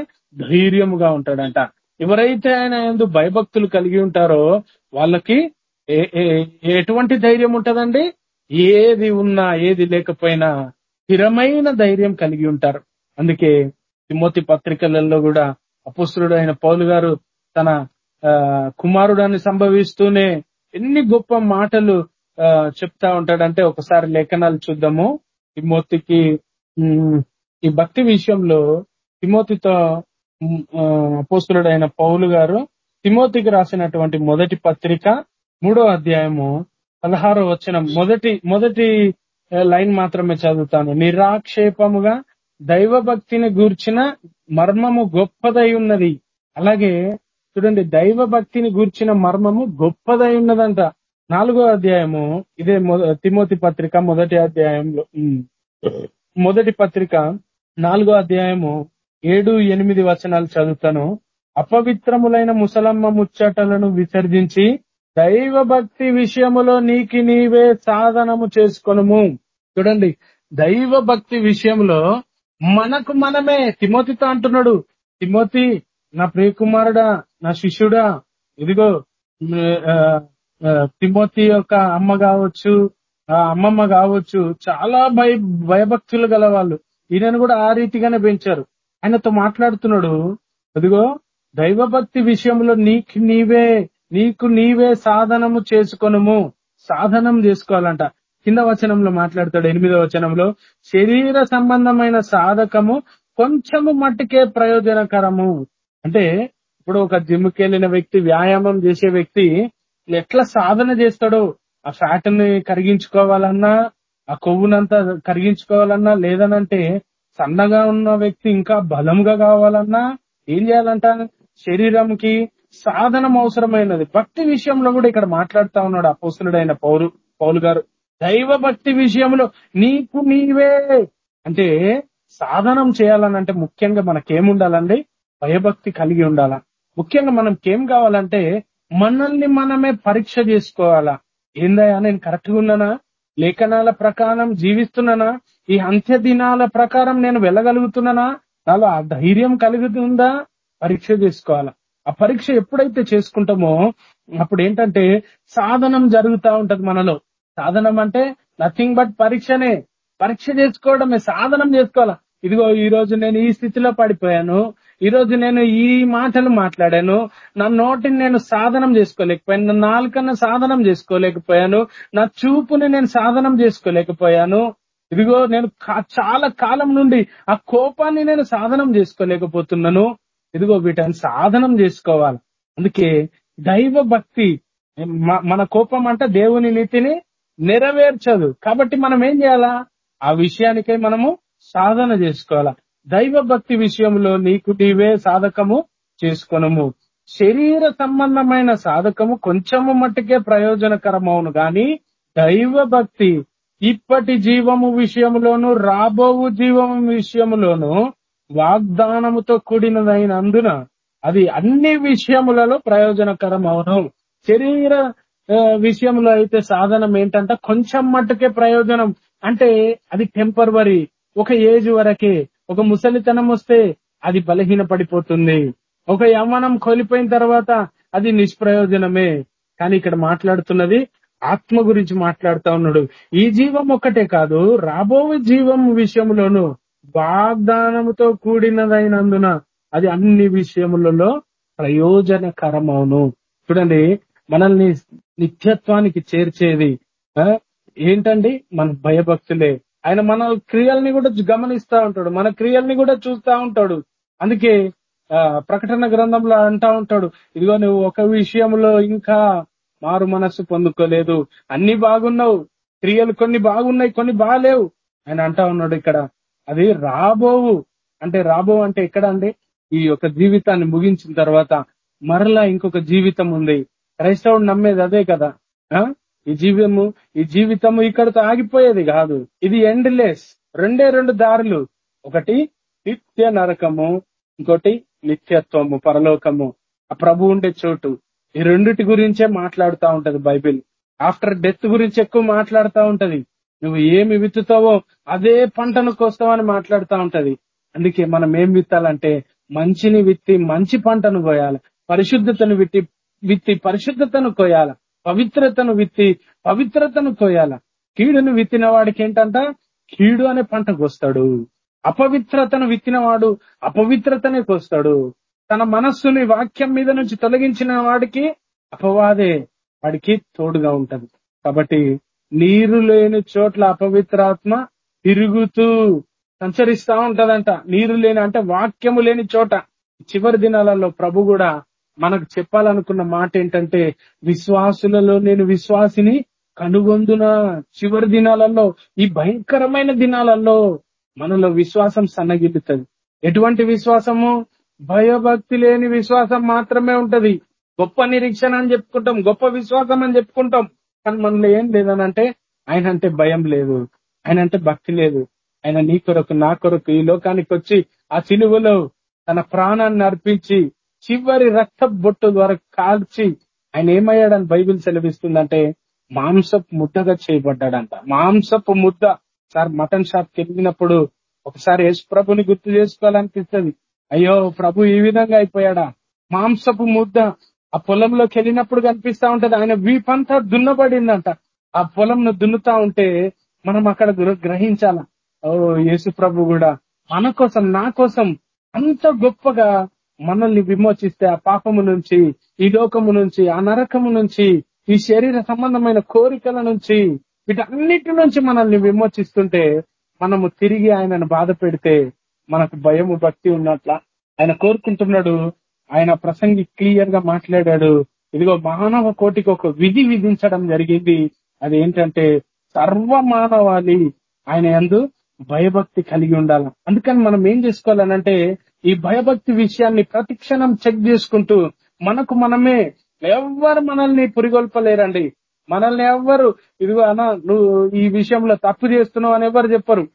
ధైర్యముగా ఉంటాడంట. ఎవరైతే ఆయన ఎందు భయభక్తులు కలిగి ఉంటారో వాళ్ళకి ఏ- ఏ- ఎటువంటి ధైర్యం ఉంటదండి? ఏది ఉన్నా ఏది లేకపోయినా స్థిరమైన ధైర్యం కలిగి ఉంటారు. అందుకే తిమోతి పత్రికలలో కూడా అపుస్తుడు అయిన పౌలు గారు తన ఆ, కుమారుడాన్ని సంభవిస్తూనే ఎన్ని గొప్ప మాటలు చెప్తా ఉంటాడంటే ఒకసారి లేఖనాలు చూద్దాము. తిమోతికి ఈ భక్తి విషయంలో తిమోతితో అపోస్తుడైన పౌలు గారు తిమోతికి రాసినటువంటి మొదటి పత్రిక మూడో అధ్యాయము పదహారో వచ్చిన మొదటి మొదటి లైన్ మాత్రమే చదువుతాను. నిరాక్షేపముగా దైవ భక్తిని గూర్చిన మర్మము గొప్పదై ఉన్నది. అలాగే చూడండి దైవ భక్తిని గూర్చిన మర్మము గొప్పదై ఉన్నదంట. నాలుగో అధ్యాయము ఇదే తిమోతి పత్రిక మొదటి అధ్యాయంలో మొదటి పత్రిక నాలుగో అధ్యాయము ఏడు ఎనిమిది వచనాలు చదువుతాను. అపవిత్రములైన ముసలమ్మ ముచ్చటలను విసర్జించి దైవ భక్తి విషయములో నీకి నీవే సాధనము చేసుకొనుము. చూడండి దైవ భక్తి విషయంలో మనకు మనమే తిమోతితో అంటున్నాడు. తిమోతి నా ప్రియకుమారుడా నా శిష్యుడా ఇదిగో తిమోతి యొక్క అమ్మ కావచ్చు ఆ అమ్మమ్మ కావచ్చు చాలా భయ భయభక్తులు గల వాళ్ళు ఈయనను కూడా ఆ రీతిగానే పెంచారు. ఆయనతో మాట్లాడుతున్నాడు అదిగో దైవభక్తి విషయంలో నీకు నీవే నీకు నీవే సాధనము చేసుకొనుము. సాధనం చేసుకోవాలంట. కింద వచనంలో మాట్లాడతాడు ఎనిమిదో వచనంలో. శరీర సంబంధమైన సాధకము కొంచెము మట్టుకే ప్రయోజనకరము. అంటే ఇప్పుడు ఒక జిమ్కి వెళ్ళిన వ్యక్తి వ్యాయామం చేసే వ్యక్తి ఎట్లా సాధన చేస్తాడో? ఆ ఫ్యాట్ని కరిగించుకోవాలన్నా ఆ కొవ్వునంతా కరిగించుకోవాలన్నా లేదనంటే సన్నగా ఉన్న వ్యక్తి ఇంకా బలంగా కావాలన్నా ఏం చేయాలంట? శరీరంకి సాధనం అవసరమైనది భక్తి విషయంలో కూడా ఇక్కడ మాట్లాడుతా ఉన్నాడు అపోసులుడైన పౌరు పౌలు గారు. దైవ భక్తి విషయంలో నీకు నీవే. అంటే సాధనం చేయాలనంటే ముఖ్యంగా మనకేముండాలండి? భయభక్తి కలిగి ఉండాలా? ముఖ్యంగా మనకేం కావాలంటే మనల్ని మనమే పరీక్ష చేసుకోవాలా? ఏందయ్యా నేను కరెక్ట్గా ఉన్నానా? లేఖనాల ప్రకారం జీవిస్తున్నానా? ఈ అంత్య దినాల ప్రకారం నేను వెళ్ళగలుగుతున్నానా? నాలో ఆ ధైర్యం కలుగుతుందా పరీక్ష చేసుకోవాలా? ఆ పరీక్ష ఎప్పుడైతే చేసుకుంటామో అప్పుడు ఏంటంటే సాధనం జరుగుతా ఉంటది మనలో. సాధనం అంటే నథింగ్ బట్ పరీక్షనే. పరీక్ష చేసుకోవడమే సాధనం చేసుకోవాలా? ఇదిగో ఈ రోజు నేను ఈ స్థితిలో పడిపోయాను. ఈ రోజు నేను ఈ మాటలు మాట్లాడాను. నా నోటిని నేను సాధనం చేసుకోలేకపోయాను. నా నాలుకన్న సాధనం చేసుకోలేకపోయాను. నా చూపుని నేను సాధనం చేసుకోలేకపోయాను. ఇదిగో నేను చాలా కాలం నుండి ఆ కోపాన్ని నేను సాధనం చేసుకోలేకపోతున్నాను. ఇదిగో వీటిని సాధనం చేసుకోవాలి. అందుకే దైవ భక్తి మన కోపం అంటే దేవుని నీతిని నెరవేర్చదు. కాబట్టి మనం ఏం చేయాలా? ఆ విషయానికై మనము సాధన చేసుకోవాలా. దైవ భక్తి విషయంలో నీకు నీవే సాధకము చేసుకొనము. శరీర సంబంధమైన సాధకము కొంచెము మట్టుకే ప్రయోజనకరమవును. గాని దైవ భక్తి ఇప్పటి జీవము విషయములోను రాబోవు జీవము విషయంలోనూ వాగ్దానముతో కూడినదైనందున అది అన్ని విషయములలో ప్రయోజనకరం అవును. శరీర విషయంలో అయితే సాధనం ఏంటంటే కొంచెం మట్టుకే ప్రయోజనం. అంటే అది టెంపరవరీ ఒక ఏజ్ వరకే. ఒక ముసలితనం వస్తే అది బలహీన పడిపోతుంది ఒక యవ్వనం కోల్పోయిన తర్వాత అది నిష్ప్రయోజనమే. కానీ ఇక్కడ మాట్లాడుతున్నది ఆత్మ గురించి మాట్లాడుతా ఉన్నాడు. ఈ జీవం ఒక్కటే కాదు రాబో జీవం విషయంలోనూ వాగ్దానముతో కూడినదైనందున అది అన్ని విషయములలో ప్రయోజనకరమవును. చూడండి మనల్ని నిత్యత్వానికి చేర్చేది ఆ, ఏంటండి? మన భయభక్తులే. ఆయన మన క్రియల్ని కూడా గమనిస్తా ఉంటాడు మన క్రియల్ని కూడా చూస్తా ఉంటాడు. అందుకే ఆ, ప్రకటన గ్రంథంలో అంటా ఉంటాడు ఇదిగో నువ్వు ఒక విషయంలో ఇంకా మారు మనస్సు పొందుకోలేదు. అన్ని బాగున్నావు. క్రియలు కొన్ని బాగున్నాయి కొన్ని బాగాలేవు ఆయన అంటా ఉన్నాడు ఇక్కడ అది రాబోవు. అంటే రాబో అంటే ఎక్కడ అండి? ఈ యొక్క జీవితాన్ని ముగించిన తర్వాత మరలా ఇంకొక జీవితం ఉంది. క్రైస్తవుడు నమ్మేది అదే కదా? ఆ? ఈ జీవము ఈ జీవితము ఇక్కడతో ఆగిపోయేది కాదు. ఇది ఎండ్లెస్ రెండే రెండు దారులు. ఒకటి నిత్య నరకము ఇంకోటి నిత్యత్వము పరలోకము. ఆ ప్రభు ఉండే చోటు. ఈ రెండిటి గురించే మాట్లాడుతా ఉంటది బైబిల్. ఆఫ్టర్ డెత్ గురించి ఎక్కువ మాట్లాడుతూ ఉంటది. నువ్వు ఏమి విత్తుతావో అదే పంటను కోస్తావని మాట్లాడుతా ఉంటది. అందుకే మనం ఏం విత్తాలంటే మంచిని విత్తి మంచి పంటను కోయాలి. పరిశుద్ధతను విత్తి విత్తి పరిశుద్ధతను కోయాల. పవిత్రతను విత్తి పవిత్రతను కోయాల. కీడును విత్తిన వాడికి ఏంటంట? కీడు అనే పంట కోస్తాడు. అపవిత్రతను విత్తినవాడు అపవిత్రతనే కోస్తాడు. తన మనస్సుని వాక్యం మీద నుంచి తొలగించిన వాడికి అపవాదే. వాడికి తోడుగా ఉంటది. కాబట్టి నీరు లేని చోట్ల అపవిత్రాత్మ తిరుగుతూ సంచరిస్తా ఉంటదంట. నీరు లేని అంటే వాక్యము లేని చోట. చివరి దినాలలో ప్రభు కూడా మనకు చెప్పాలనుకున్న మాట ఏంటంటే విశ్వాసులలో నేను విశ్వాసిని కనుగొందున? చివరి దినాలలో ఈ భయంకరమైన దినాలలో మనలో విశ్వాసం సన్నగిల్లుతుంది. ఎటువంటి విశ్వాసము? భయభక్తి లేని విశ్వాసం మాత్రమే ఉంటది. గొప్ప నిరీక్షణ అని చెప్పుకుంటాం గొప్ప విశ్వాసం అని చెప్పుకుంటాం. కానీ మనలో ఏం లేదనంటే ఆయన అంటే భయం లేదు ఆయన అంటే భక్తి లేదు. ఆయన నీ కొరకు నా కొరకు ఈ లోకానికి వచ్చి ఆ సిలువలో తన ప్రాణాన్ని అర్పించి చివరి రక్త బొట్టు ద్వారా కాల్చి ఆయన ఏమయ్యాడని బైబిల్ సెలవిస్తుందంటే మాంసపు ముద్దగా చేయబడ్డాడంట. మాంసపు ముద్ద. సార్ మటన్ షాప్కి వెళ్ళినప్పుడు ఒకసారి యేసు ప్రభుని గుర్తు చేసుకోవాలనిపిస్తుంది. అయ్యో ప్రభు ఈ విధంగా అయిపోయాడా? మాంసపు ముద్ద. ఆ పొలంలోకి వెళ్ళినప్పుడు కనిపిస్తా ఉంటది. ఆయన వీపంతా దున్నబడిందంట. ఆ పొలంను దున్నుతా ఉంటే మనం అక్కడ గ్రహించాల ఓ యేసు ప్రభు కూడా మన కోసం నా కోసం అంత గొప్పగా మనల్ని విమోచిస్తే ఆ పాపము నుంచి ఈ లోకము నుంచి ఆ నరకము నుంచి ఈ శరీర సంబంధమైన కోరికల నుంచి వీటన్నిటి నుంచి మనల్ని విమోచిస్తుంటే మనము తిరిగి ఆయనను బాధ పెడితే మనకు భయము భక్తి ఉన్నట్ల ఆయన కోరుకుంటున్నాడు. ఆయన ప్రసంగి క్లియర్గా మాట్లాడాడు. ఇదిగో మానవ కోటికి ఒక విధి విధించడం జరిగింది. అది ఏంటంటే సర్వ మానవాళి ఆయన యందు భయభక్తి కలిగి ఉండాలి. అందుకని మనం ఏం చేసుకోవాలనంటే ఈ భయభక్తి విషయాన్ని ప్రతిక్షణం చెక్ చేసుకుంటూ మనకు మనమే ఎవ్వరు మనల్ని పురిగొల్పలేరండి. మనల్ని ఎవ్వరు ఇదిగో అన్న నువ్వు ఈ విషయంలో తప్పు చేస్తున్నావు అని ఎవరు చెప్పరు.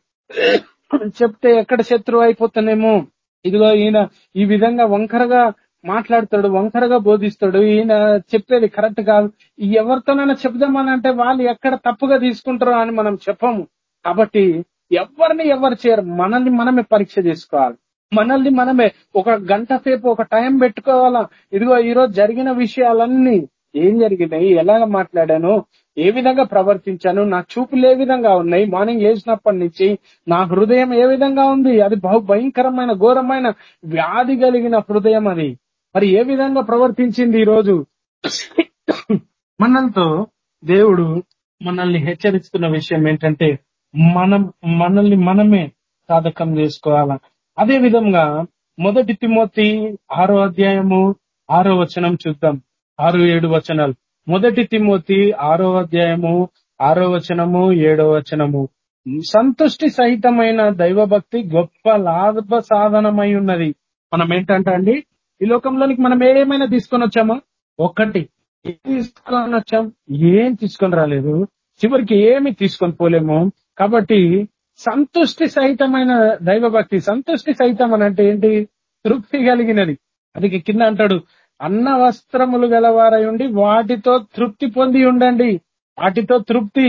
చెప్తే ఎక్కడ శత్రువు అయిపోతానేమో. ఇదిగో ఈయన ఈ విధంగా వంకరగా మాట్లాడతాడు వంకరగా బోధిస్తాడు. ఈయన చెప్పేది కరెక్ట్ కాదు. ఎవరితోనైనా చెప్దామని అంటే వాళ్ళు ఎక్కడ తప్పుగా తీసుకుంటారో అని మనం చెప్పము. కాబట్టి ఎవరిని ఎవరు చేయరు. మనల్ని మనమే పరీక్ష చేసుకోవాలి. మనల్ని మనమే ఒక గంట సేపు ఒక టైం పెట్టుకోవాలా. ఇదిగో ఈ రోజు జరిగిన విషయాలన్నీ ఏం జరిగినాయి? ఎలాగ మాట్లాడాను? ఏ విధంగా ప్రవర్తించాను? నా చూపులు ఏ విధంగా ఉన్నాయి? మార్నింగ్ లేచినప్పటి నుంచి నా హృదయం ఏ విధంగా ఉంది? అది బహు భయంకరమైన ఘోరమైన వ్యాధి కలిగిన హృదయం అది. మరి ఏ విధంగా ప్రవర్తించింది ఈ రోజు? మనల్తో దేవుడు మనల్ని హెచ్చరిస్తున్న విషయం ఏంటంటే మనం మనల్ని మనమే సాధకం చేసుకోవాల? అదే విధంగా మొదటి తిమోతి ఆరో అధ్యాయము ఆరో వచనం చూద్దాం. ఆరు ఏడు వచనాలు. మొదటి తిమోతి ఆరో అధ్యాయము ఆరో వచనము ఏడో వచనము. సంతుష్టి సహితమైన దైవభక్తి గొప్ప లాభ సాధనమై ఉన్నది. మనం ఏంటంటే అండి ఈ లోకంలోనికి మనం ఏమైనా తీసుకొని వచ్చామా? ఒక్కటి. ఏం తీసుకొని వచ్చాం? ఏం తీసుకొని రాలేదు. చివరికి ఏమి తీసుకొని పోలేము. కాబట్టి సంతుష్టి సహితమైన దైవభక్తి సంతుష్టి సహితం అని అంటే ఏంటి? తృప్తి కలిగినది. అది కింద అంటాడు అన్న వస్త్రములు గలవారై ఉండి వాటితో తృప్తి పొంది ఉండండి. వాటితో తృప్తి.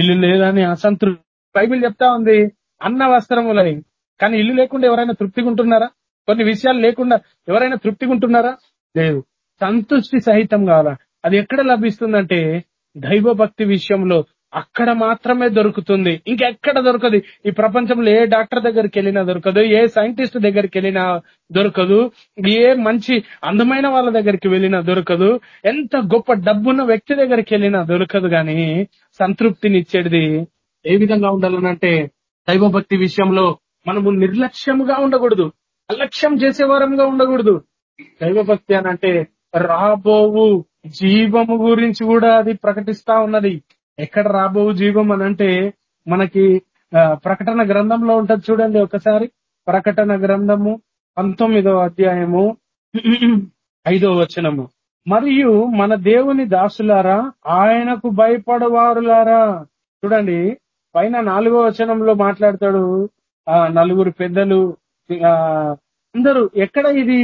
ఇల్లు లేదని అసంతృప్తి. బైబిల్ చెప్తా ఉంది అన్న వస్త్రములని కానీ ఇల్లు లేకుండా ఎవరైనా తృప్తిగా ఉంటున్నారా కొన్ని విషయాలు లేకుండా ఎవరైనా తృప్తిగా ఉంటున్నారా లేదు. సంతుష్టి సహితం కావాలా. అది ఎక్కడ లభిస్తుందంటే దైవ భక్తి విషయంలో అక్కడ మాత్రమే దొరుకుతుంది. ఇంకెక్కడ దొరకదు? ఈ ప్రపంచంలో ఏ డాక్టర్ దగ్గరికి వెళ్ళినా దొరకదు ఏ సైంటిస్ట్ దగ్గరికి వెళ్ళినా దొరకదు ఏ మంచి అందమైన వాళ్ళ దగ్గరికి వెళ్ళినా దొరకదు ఎంత గొప్ప డబ్బున్న వ్యక్తి దగ్గరికి వెళ్ళినా దొరకదు గాని సంతృప్తినిచ్చేది ఏ విధంగా ఉండాలనంటే దైవభక్తి విషయంలో మనము నిర్లక్ష్యముగా ఉండకూడదు. అలక్ష్యం చేసేవారంగా ఉండకూడదు. దైవభక్తి అని అంటే రాబోవు జీవము గురించి కూడా అది ప్రకటిస్తా ఉన్నది. ఎక్కడ రాబోవు జీవం అనంటే మనకి ఆ, ప్రకటన గ్రంథంలో ఉంటది చూడండి ఒకసారి. ప్రకటన గ్రంథము పంతొమ్మిదో అధ్యాయము ఐదో వచనము. మరియు మన దేవుని దాసులారా ఆయనకు భయపడవారులారా. చూడండి పైన నాలుగో వచనంలో మాట్లాడతాడు ఆ నలుగురు పెద్దలు అందరూ ఎక్కడ ఇది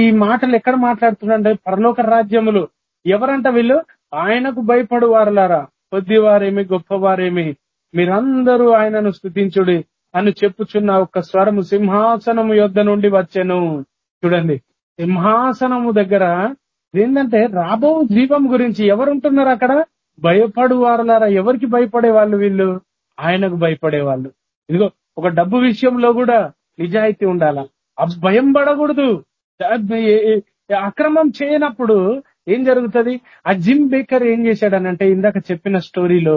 ఈ- మాటలు ఎక్కడ మాట్లాడుతున్నారంటే పరలోక రాజ్యములు. ఎవరంట వీళ్ళు? ఆయనకు భయపడు వారులారా. కొద్దివారేమి గొప్పవారేమి. మీరందరూ ఆయనను స్థుతించుడి అని చెప్పుచున్న ఒక స్వరము సింహాసనము యొద్ద నుండి వచ్చాను. చూడండి. సింహాసనము దగ్గర ఏంటంటే రాబో జీవం గురించి ఎవరుంటున్నారు అక్కడ? భయపడు వారులారా. ఎవరికి భయపడే వాళ్ళు వీళ్ళు? ఆయనకు భయపడే వాళ్ళు. ఇదిగో ఒక డబ్బు విషయంలో కూడా నిజాయితీ ఉండాల? భయం పడకూడదు. అక్రమం చేయనప్పుడు ఏం జరుగుతది? ఆ జిమ్ బేకర్ ఏం చేశాడనంటే ఇందాక చెప్పిన స్టోరీలో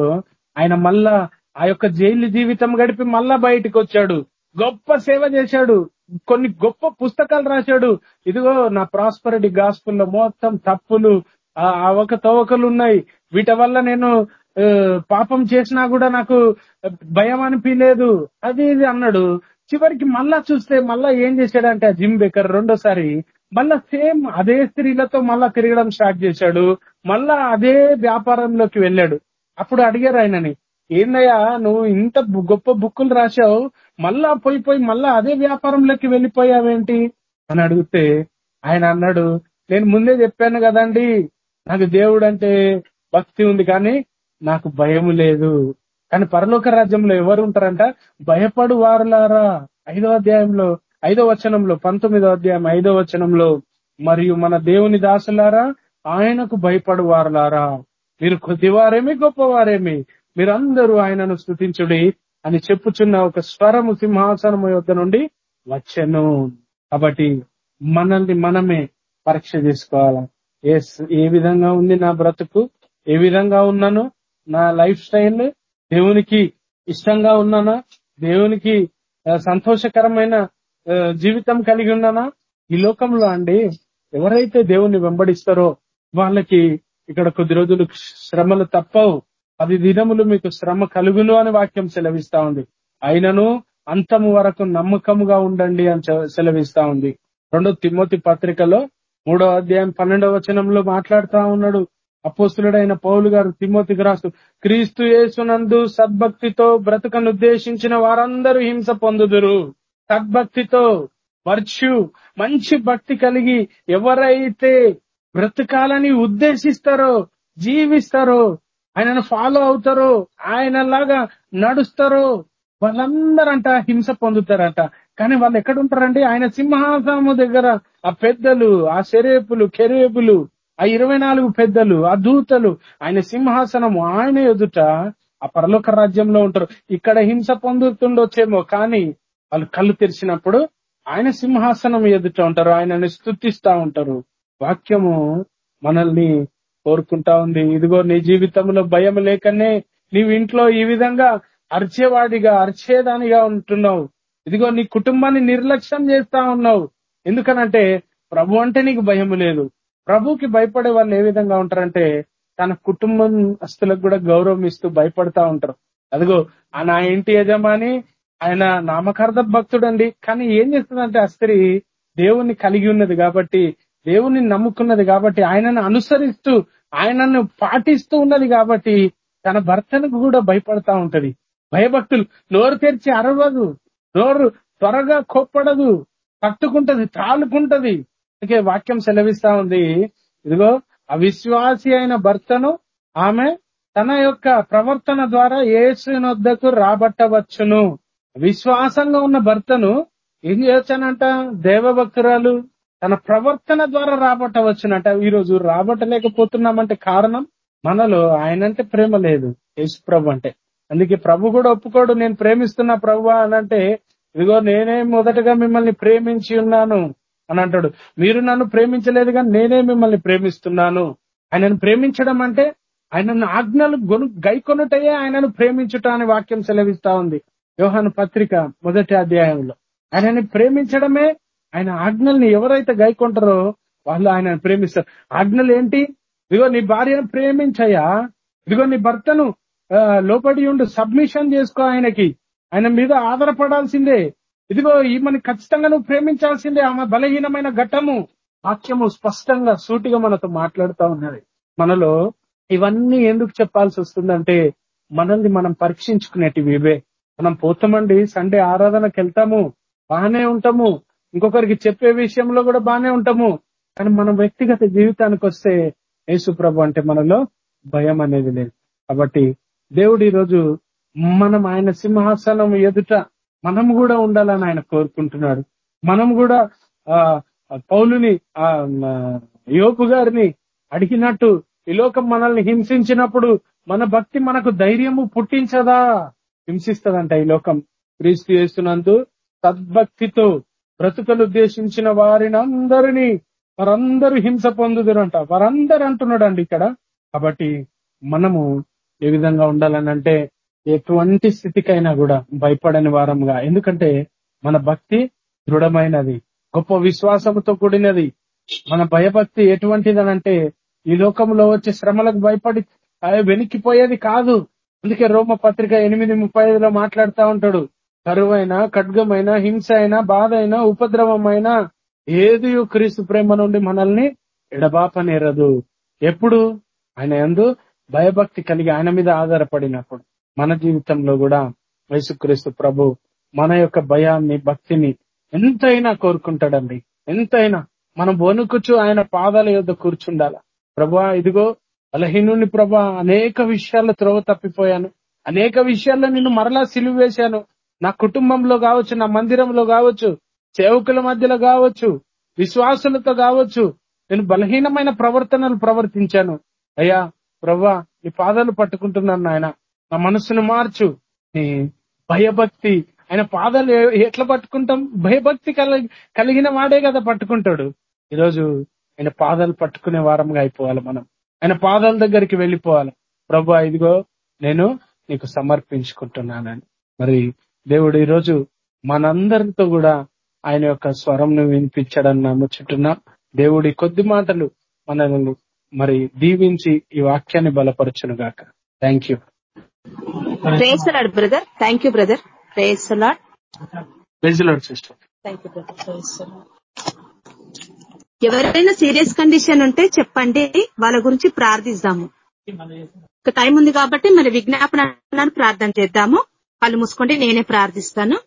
ఆయన మళ్ళా ఆ యొక్క జైలు జీవితం గడిపి మళ్ళా బయటకు వచ్చాడు గొప్ప సేవ చేశాడు. కొన్ని గొప్ప పుస్తకాలు రాశాడు. ఇదిగో నా ప్రాస్పరిటీ గాస్పుల్లో మొత్తం తప్పులు ఆ అవకతవకలు ఉన్నాయి. వీటి వల్ల నేను పాపం చేసినా కూడా నాకు భయం అనిపించలేదు అది ఇది అన్నాడు. చివరికి మళ్ళా చూస్తే మళ్ళా ఏం చేశాడంటే ఆ జిమ్ బేకర్ రెండోసారి మళ్ళా సేమ్ అదే స్త్రీలతో మళ్ళా తిరగడం స్టార్ట్ చేశాడు. మళ్ళా అదే వ్యాపారంలోకి వెళ్ళాడు. అప్పుడు అడిగారు ఆయనని ఏందయ్యా నువ్వు ఇంత గొప్ప బుక్కులు రాశావు మళ్ళా పోయి పోయి మళ్ళా అదే వ్యాపారంలోకి వెళ్ళిపోయావేంటి? అని అడిగితే ఆయన అన్నాడు నేను ముందే చెప్పాను కదండి నాకు దేవుడు అంటే భక్తి ఉంది కానీ నాకు భయం లేదు. కానీ పరలోక రాజ్యంలో ఎవరు ఉంటారంట భయపడు వారులారా ఐదో అధ్యాయంలో ఐదో వచనంలో పంతొమ్మిదో అధ్యాయం ఐదో వచనంలో మరియు మన దేవుని దాసులారా ఆయనకు భయపడు వారులారా మీరు కొద్దివారేమి గొప్పవారేమి? మీరందరూ ఆయనను స్థుతించుడి అని చెప్పుచున్న ఒక స్వరము సింహాసనము యొద్ద నుండి వచ్చెను. కాబట్టి మనల్ని మనమే పరీక్ష చేసుకోవాలా. ఏ ఏ విధంగా ఉంది నా బ్రతుకు? ఏ విధంగా ఉన్నాను? నా లైఫ్ స్టైల్? దేవునికి ఇష్టంగా ఉన్నానా? దేవునికి సంతోషకరమైన జీవితం కలిగి ఉన్నానా? ఈ లోకంలో అండి ఎవరైతే దేవుణ్ణి వెంబడిస్తారో వాళ్ళకి ఇక్కడ కొద్ది రోజులు శ్రమలు తప్పవు. పది దినములు మీకు శ్రమ కలుగును అని వాక్యం సెలవిస్తా ఉంది. అయినను అంతము వరకు నమ్మకముగా ఉండండి అని సెలవిస్తా ఉంది. రెండో తిమ్మోతి పత్రికలో మూడో అధ్యాయం పన్నెండవ వచనంలో మాట్లాడుతా ఉన్నాడు. అపోస్తులుడైన పౌలు గారు తిమ్మోతికి రాస్తూ క్రీస్తు యేసునందు సద్భక్తితో బ్రతుకను ఉద్దేశించిన వారందరూ హింస పొందుదురు. సద్భక్తితో వర్చ్యూ మంచి భక్తి కలిగి ఎవరైతే బ్రతకాలని ఉద్దేశిస్తారో జీవిస్తారో ఆయనను ఫాలో అవుతారో ఆయనలాగా నడుస్తారో వాళ్ళందరంట హింస పొందుతారంట. కానీ వాళ్ళు ఎక్కడుంటారండి? ఆయన సింహాసనము దగ్గర ఆ పెద్దలు ఆ శరేపులు కెరేపులు ఆ ఇరవై నాలుగు పెద్దలు ఆ దూతలు ఆయన సింహాసనము ఆయన ఎదుట ఆ పరలోక రాజ్యంలో ఉంటారు. ఇక్కడ హింస పొందుతుండొచ్చేమో కానీ వాళ్ళు కళ్ళు తెరిచినప్పుడు ఆయన సింహాసనం ఎదుట ఉంటారు. ఆయనని స్థుతిస్తా ఉంటారు. వాక్యము మనల్ని కోరుకుంటా ఉంది. ఇదిగో నీ జీవితంలో భయం లేకనే నీవు ఇంట్లో ఈ విధంగా అరిచేవాడిగా అరిచేదానిగా ఉంటున్నావు. ఇదిగో నీ కుటుంబాన్ని నిర్లక్ష్యం చేస్తా ఉన్నావు. ఎందుకనంటే ప్రభు అంటే నీకు భయం లేదు. ప్రభుకి భయపడే వాళ్ళు ఏ విధంగా ఉంటారంటే తన కుటుంబం అస్తులకు కూడా గౌరవం ఇస్తూ భయపడతా ఉంటారు. అదిగో ఆ నా ఇంటి యజమాని ఆయన నామకార్థ భక్తుడండి. కానీ ఏం చేస్తుందంటే ఆ స్త్రీ దేవుణ్ణి కలిగి ఉన్నది కాబట్టి దేవుణ్ణి నమ్ముకున్నది కాబట్టి ఆయనను అనుసరిస్తూ ఆయనను పాటిస్తూ ఉన్నది కాబట్టి తన భర్తను కూడా భయపడతా ఉంటది. భయభక్తులు. నోరు తెరిచి అరవదు. నోరు త్వరగా కొప్పడదు. తట్టుకుంటది తాలుకుంటది అందుకే వాక్యం సెలవిస్తా ఉంది. ఇదిగో అవిశ్వాసి అయిన భర్తను ఆమె తన యొక్క ప్రవర్తన ద్వారా ఏసునొద్దకు రాబట్టవచ్చును. విశ్వాసంగా ఉన్న భర్తను ఏం చేయొచ్చనంట? దేవభక్తురాలు తన ప్రవర్తన ద్వారా రాబట్టవచ్చునంట. ఈ రోజు రాబట్టలేకపోతున్నామంటే కారణం మనలో ఆయనంటే ప్రేమ లేదు. యేసు ప్రభు అంటే. అందుకే ప్రభు కూడా ఒప్పుకోడు నేను ప్రేమిస్తున్నా ప్రభు అనంటే ఇదిగో నేనే మొదటగా మిమ్మల్ని ప్రేమించి ఉన్నాను. అని అంటాడు. మీరు నన్ను ప్రేమించలేదు కానీ నేనే మిమ్మల్ని ప్రేమిస్తున్నాను. ఆయనను ప్రేమించడం అంటే ఆయనను ఆజ్ఞలు గొను గైకొనుటయే ఆయనను ప్రేమించుట అనే వాక్యం సెలవిస్తా ఉంది. యోహాను పత్రిక మొదటి అధ్యాయంలో. ఆయనని ప్రేమించడమే ఆయన ఆజ్ఞల్ని ఎవరైతే గైకొంటారో వాళ్ళు ఆయనను ప్రేమిస్తారు. ఆజ్ఞలు ఏంటి? ఇదిగో నీ భార్యను ప్రేమించయ్యా. ఇదిగో నీ భర్తను లోపడి ఉండు సబ్మిషన్ చేసుకో ఆయనకి. ఆయన మీద ఆధారపడాల్సిందే. ఇదిగో ఈమెను ఖచ్చితంగా నువ్వు ప్రేమించాల్సిందే. ఆమె బలహీనమైన ఘట్టము వాక్యము స్పష్టంగా సూటిగా మనతో మాట్లాడుతా ఉన్నది. మనలో ఇవన్నీ ఎందుకు చెప్పాల్సి వస్తుందంటే మనల్ని మనం పరీక్షించుకునేటివి ఇవే. మనం పోతామండి సండే ఆరాధనకి వెళ్తాము బాగానే ఉంటాము. ఇంకొకరికి చెప్పే విషయంలో కూడా బాగానే ఉంటాము. కానీ మనం వ్యక్తిగత జీవితానికి వస్తే యేసుప్రభు అంటే మనలో భయం అనేది లేదు. కాబట్టి దేవుడు ఈ రోజు మనం ఆయన సింహాసనం ఎదుట మనం కూడా ఉండాలని ఆయన కోరుకుంటున్నాడు. మనం కూడా ఆ పౌలుని ఆ యోపు గారిని అడిగినట్టు ఈ లోకం మనల్ని హింసించినప్పుడు మన భక్తి మనకు ధైర్యము పుట్టించదా? హింసిస్తదంట ఈ లోకం. క్రీస్తు చేస్తున్నందు సద్భక్తితో బ్రతుకలు ఉద్దేశించిన వారిని అందరినీ వారందరూ హింస పొందుదురంట. వారందరూ అంటున్నాడండి ఇక్కడ. కాబట్టి మనము ఏ విధంగా ఉండాలని అంటే ఎటువంటి స్థితికైనా కూడా భయపడని వారంగా ఎందుకంటే మన భక్తి దృఢమైనది గొప్ప విశ్వాసంతో కూడినది. మన భయభక్తి ఎటువంటిదనంటే ఈ లోకంలో వచ్చే శ్రమలకు భయపడి ఆ వెనక్కిపోయేది కాదు. అందుకే రోమ పత్రిక ఎనిమిది ముప్పై ఐదులో మాట్లాడుతా ఉంటాడు. కరువైన ఖడ్గమైన హింస అయినా బాధ అయినా ఉపద్రవమైనా ఏది క్రీస్తు ప్రేమ నుండి మనల్ని ఎడబాపనేరదు. ఎప్పుడు? ఆయన ఎందు భయభక్తి కలిగి ఆయన మీద ఆధారపడినప్పుడు. మన జీవితంలో కూడా యేసుక్రీస్తు ప్రభు మన యొక్క భయాన్ని భక్తిని ఎంతైనా కోరుకుంటాడండి. ఎంతైనా మనం వణుకుచు ఆయన పాదాల యొద్ద కూర్చుండాల. ప్రభా ఇదిగో బలహీనుని ప్రభా అనేక విషయాల్లో త్రోవ తప్పిపోయాను. అనేక విషయాల్లో నిన్ను మరలా సిలువ వేశాను నా కుటుంబంలో కావచ్చు నా మందిరంలో కావచ్చు సేవకుల మధ్యలో కావచ్చు విశ్వాసులతో కావచ్చు నేను బలహీనమైన ప్రవర్తనలు ప్రవర్తించాను. అయ్యా ప్రవ్వా నీ పాదాలు పట్టుకుంటున్నాను నాయన. నా మనసును మార్చు. నీ భయభక్తి. ఆయన పాదాలు ఎట్లా పట్టుకుంటాం? భయభక్తి కలిగిన వాడే కదా పట్టుకుంటాడు. ఈరోజు ఆయన పాదాలు పట్టుకునే వారంగా అయిపోవాలి మనం. ఆయన పాదాల దగ్గరికి వెళ్ళిపోవాలి. ప్రభు ఇదిగో నేను నీకు సమర్పించుకుంటున్నానని. మరి దేవుడు ఈరోజు మనందరితో కూడా ఆయన యొక్క స్వరంను వినిపించాడని నమ్ముచుంటున్నా దేవుడి కొద్ది మాటలు మనల్ని మరి దీవించి ఈ వాక్యాన్ని బలపరచును గాక thank you praise Lord brother thank you brother praise Lord sister thank you brother praise ఎవరైనా సీరియస్ కండిషన్ ఉంటే చెప్పండి. వాళ్ళ గురించి ప్రార్థిద్దాము. ఒక టైం ఉంది కాబట్టి మరి విజ్ఞాపన ప్రార్థన చేద్దాము. వాళ్ళు మూసుకోండి నేనే ప్రార్థిస్తాను.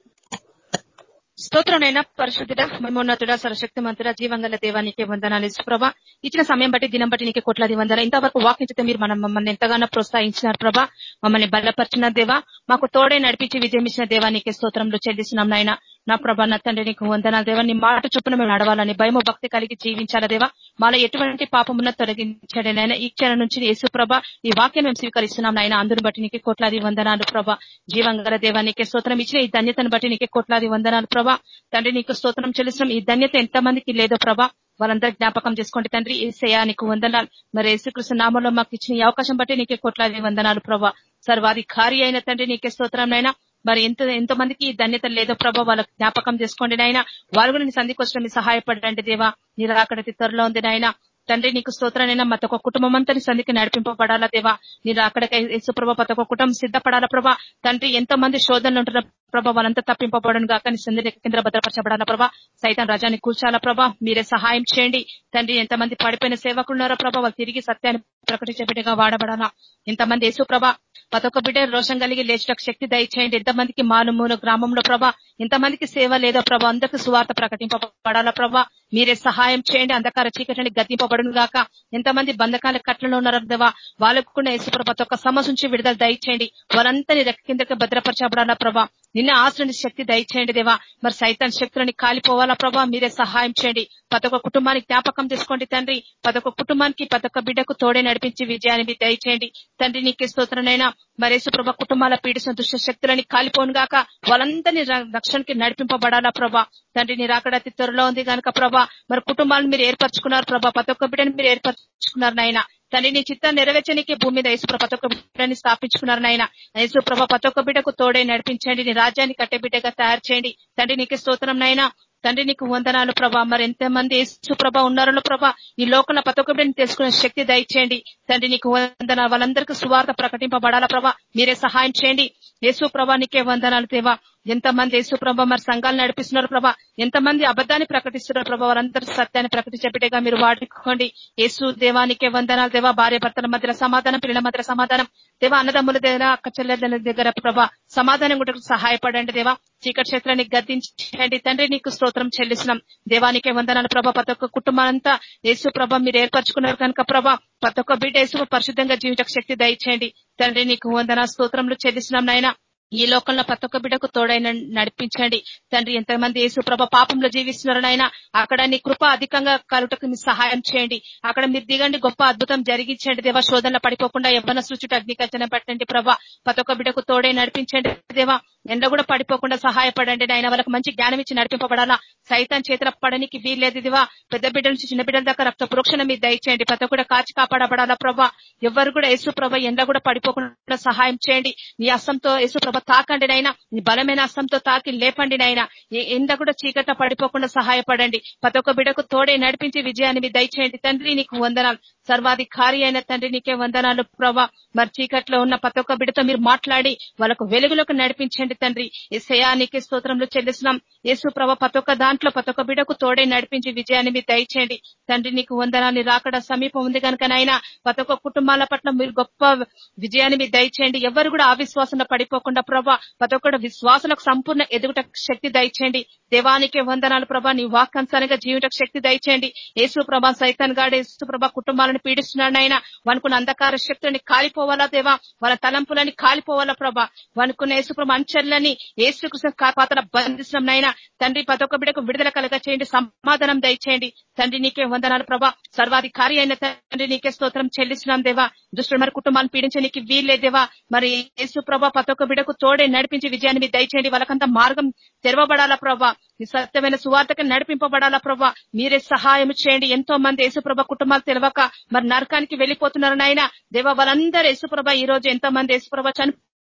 స్తోత్రనైనా పరిశుద్ధుడ మహోన్నతుడ సరశక్తి మంతుడ జీవంగల దేవానికి వందనాలు ప్రభా. ఇచ్చిన సమయం బట్టి దినం బట్టి నీకు కోట్లాది వందల ఇంతవరకు వాకించితే మీరు మనం మమ్మల్ని ఎంతగానో ప్రోత్సహించినారు ప్రభా. మమ్మల్ని బలపరిచిన దేవా. మాకు తోడే నడిపించి విజయం ఇచ్చిన దేవానికి స్తోత్రంలో చెల్లిస్తున్నాం నాయన. నా ప్రభా నా తండ్రి నీకు వందనాలు దేవా. నీ మాట చొప్పున మేము నడవాలని భయము భక్తి కలిగి జీవించాల దేవా? మాలో ఎటువంటి పాపమున్న తొలగించండి నాయన. ఈ క్షణం నుంచి యేసు ప్రభ ఈ వాక్యం మేము స్వీకరిస్తున్నాం నాయన. అందుని బట్టి నీకు కోట్లాది వందనాలు ప్రభా. జీవంగల దేవా నీకే స్తోత్రం ఇచ్చిన ఈ ధన్యతను బట్టి నీకే కోట్లాది వందనాలు ప్రభా. తండ్రి నీకు స్తోత్రం చెల్లిస్తున్నాం. ఈ ధన్యత ఎంత మందికి లేదో ప్రభా వాళ్ళందరూ జ్ఞాపకం చేసుకోండి తండ్రి. ఏసయ్యా నీకు వందనాలు. మరి యేసుకృష్ణ నామంలో మాకు ఇచ్చిన ఈ అవకాశం బట్టి నీకే కోట్లాది వందనాలు ప్రభా. సర్వాధికారి అయిన తండ్రి నీకే స్తోత్రం నైనా మరి ఎంత ఎంతమందికి ధన్యత లేదో ప్రభా వాళ్ళకు జ్ఞాపకం చేసుకోండి నాయన. వాళ్ళు కూడా నీ సంధికి వచ్చిన సహాయపడండి దేవా. నీ అక్కడికి త్వరలో ఉంది నాయన. తండ్రి నీకు స్తోత్రనైనా మత ఒక కుటుంబం అంతా నీ సంధికి నడిపింపబడాలా దేవా? నీ అక్కడికి యేసుప్రభ ప్రతి ఒక్క కుటుంబం సిద్ధపడాలా ప్రభా? తండ్రి ఎంతో మంది శోధనలు ఉంటున్న ప్రభా వాళ్ళంతా తప్పింపబడను గాక నీ సంధి కింద భద్రపరచబడాల ప్రభా? సైతం రాజాన్ని కూర్చాలా ప్రభా? మీరే సహాయం చేయండి. తండ్రి ఎంతమంది పడిపోయిన సేవకులు ఉన్నారో ప్రభా వాళ్ళు తిరిగి సత్యాన్ని ప్రకటించే బిడ్డగా వాడబడాలా? ఎంతమంది యేసు ప్రభా ప్రతి ఒక్క బిడ్డ రోషం కలిగి లేచడానికి శక్తి దయచేయండి. ఎంతమందికి మానుమూల గ్రామంలో ప్రభా ఎంతమందికి సేవ లేదో ప్రభా అందరికి సువార్త ప్రకటింపబడాలా ప్రభా? మీరే సహాయం చేయండి. అంధకార చీకటిని గతింపబడును గాక. ఎంతమంది బంధకాల కట్లలో ఉన్నారో దేవా వాళ్ళకు కూడా యేసు ప్రభా ఒక్క సమస్య నుంచి విడుదల దయచేయండి. వారంతా నీ రెక్క కిందకి భద్రపరచబడాలా ప్రభా? నిన్న ఆశ్రని శక్తి దయచేయండి దేవా. మరి సైతాన్ శక్తులని కాలిపోవాలా ప్రభా? మీరే సహాయం చేయండి. పతొక కుటుంబానికి జ్ఞాపకం చేసుకోండి తండ్రి. ప్రతి కుటుంబానికి పదొక బిడ్డకు తోడే నడిపించి విజయాన్ని మీరు దయచేయండి. తండ్రి నీకే స్తోత్రనైనా. మరేసు ప్రభ కుటుంబాల పీడిస్తున్న దుష్ట శక్తులని కాలిపోను గాక. వాళ్ళందరినీ రక్షణకి నడిపింపబడాలా ప్రభా? తండ్రి నీ రాకడ అతి త్వరలో ఉంది కనుక ప్రభా. మరి కుటుంబాలను మీరు ఏర్పరచుకున్నారు ప్రభా? ప్రతి ఒక్క బిడ్డని మీరు ఏర్పరచుకున్నారు నాయన. తండ్రి నీ చిత్తాన్ని నెరవేర్చనికే భూమి మీద యేసుప్రభ ప్రతి ఒక్క బిడ్డని స్థాపించుకున్నారు నాయన. యేసుప్రభ ప్రతి ఒక్క బిడ్డకు తోడే నడిపించండి. నీ రాజ్యాన్ని కట్టే బిడ్డగా తయారు చేయండి. తండ్రి నీకే స్తోత్రం నాయన. తండ్రి నీకు వందనాలు ప్రభా. మరి ఎంతమంది యేసు ప్రభా ఉన్నారో ప్రభా ఈ లోకంలో పతొకటి తెలుసుకునే శక్తి దయచేయండి. తండ్రి నీకు వందన వాళ్ళందరికీ సువార్త ప్రకటింపబడాలా ప్రభా? మీరే సహాయం చేయండి. యేసు ప్రభా నీకే వందనాలు దేవా. ఎంతమంది యేసు ప్రభా మరి సంఘాలు నడిపిస్తున్నారు ప్రభా? ఎంతమంది అబద్ధాన్ని ప్రకటిస్తున్నారు ప్రభా? వారందరూ సత్యాన్ని ప్రకటించే బిడ్డగా మీరు వాడుకోండి. యేసు దేవానికే వందనాలు దేవా. భార్య భర్తల మధ్య సమాధానం పిల్లల మధ్య సమాధానం. దేవా అన్నదమ్ముల దగ్గర అక్క చెల్లెల దగ్గర ప్రభా సమాధానం కూడా సహాయపడండి దేవా. చీకటి క్షేత్రాన్ని గద్దించండి. తండ్రి నీకు స్తోత్రం చెల్లిస్తున్నాం. దేవానికే వందనాలు ప్రభా. ప్రతి ఒక్క కుటుంబానంతా యేసు ప్రభ మీరు ఏర్పరచుకున్నారు కనుక ప్రభా. ప్రతి ఒక్క బిడ్డ యేసు పరిశుద్ధంగా జీవించక శక్తి దయచేయండి. తండ్రి నీకు వందన స్తోత్రంలో చెల్లిస్తున్నాం నాయన. ఈ లోకంలో ప్రతి ఒక్క బిడ్డకు తోడైన నడిపించండి. తండ్రి ఎంతమంది యేసు ప్రభ పాపంలో జీవిస్తున్నారు నాయన అక్కడ నీ కృప అధికంగా కలుటకు మీ సహాయం చేయండి. అక్కడ మీరు దిగండి గొప్ప అద్భుతం జరిగించండి. దేవా శోధనలో పడిపోకుండా ఎవరిన సృష్టి అగ్నికర్చన పెట్టండి ప్రభా. ప్రతి ఒక్క బిడ్డకు తోడై నడిపించండి దేవా. ఎండ కూడా పడిపోకుండా సహాయపడండి ఆయన వాళ్ళకి మంచి జ్ఞానం ఇచ్చి నడిపింపబడాలా? సైతం చేతుల పడనికి వీల్లేదు దివా. పెద్ద బిడ్డల నుంచి చిన్న బిడ్డల దాకా రక్త పురోక్షణ మీరు దయచేయండి. ప్రతి ఒక్కరు కాచి కాపాడబడాలా ప్రభా? ఎవరు కూడా యేసు ప్రభ ఎండ కూడా పడిపోకుండా సహాయం చేయండి. నీ అసంతో యేసు ప్రభ తాకండి నైనా బలమైన అస్తంతో తాకి లేపండి నైనా ఎంత కూడా చీకట పడిపోకుండా సహాయపడండి. ప్రతి ఒక్క తోడే నడిపించి విజయాన్ని దయచేయండి. తండ్రి నీకు వందనాలు. సర్వాధికారి అయిన తండ్రి నీకే వందనాలు ప్రభా. మరి చీకట్లో ఉన్న ప్రతి ఒక్క మీరు మాట్లాడి వాళ్ళకు వెలుగులోకి నడిపించండి తండ్రి. ఏసయా నీకే స్తోత్రంలో చెల్లిస్తున్నాం. యేసు ప్రభ ప్రతి ఒక్క దాంట్లో ప్రతి ఒక్క తోడే నడిపించి విజయాన్ని మీరు దయచేయండి. తండ్రి నీకు వందనాన్ని రాకడ సమీపం ఉంది కనుక నాయన ప్రతి ఒక్క కుటుంబాల పట్ల మీరు గొప్ప విజయాన్ని మీరు దయచేయండి. ఎవరు కూడా అవిశ్వాసంలో పడిపోకుండా ప్రభా ప్రతి ఒక్కడు విశ్వాసలకు సంపూర్ణ ఎదుగుట శక్తి దయచేయండి. దేవానికే వందనాలు ప్రభా నీ వాక్యానుసారంగా జీవిత శక్తి దయచేయండి. యేసు ప్రభా సైతాన్ గాడు యేసు ప్రభా కుటుంబాలను పీడిస్తున్నాడు ఆయన వనుకున్న అంధకార శక్తులని కాలిపోవాలా దేవా? వాళ్ళ తలంపులని కాలిపోవాలా ప్రభా? వనుకున్న యేసుప్రభ అంచర్లని యేసుకృష్ణ పాత్ర బంధిస్తున్నాం నాయన. తండ్రి ప్రతి ఒక్క బిడకు విడుదల కలగ చేయండి సమాధానం దయచేయండి. తండ్రి నీకే వందనాలు ప్రభా. సర్వాధికారి అయిన తండ్రి నీకే స్తోత్రం చెల్లిస్తున్నాం దేవా. దుష్టుడు మరి కుటుంబాన్ని పీడించడానికి వీల్లే దేవా. మరి యేసు ప్రభా ప్రతి ఒక్క మాకు తోడే నడిపించి విజయాన్ని మీరు దయచేయండి. వాళ్ళకంత మార్గం తెరవబడాలా ప్రభా మీ సత్యమైన సువార్తకి నడిపింపబడాలా ప్రభా మీరే సహాయం చేయండి. ఎంతో మంది యేసుప్రభ కుటుంబాలు తెలవక మరి నరకానికి వెళ్ళిపోతున్నారు నాయన. దేవ వాళ్ళందరూ యేసుప్రభ ఈ రోజు ఎంతో మంది యేసుప్రభ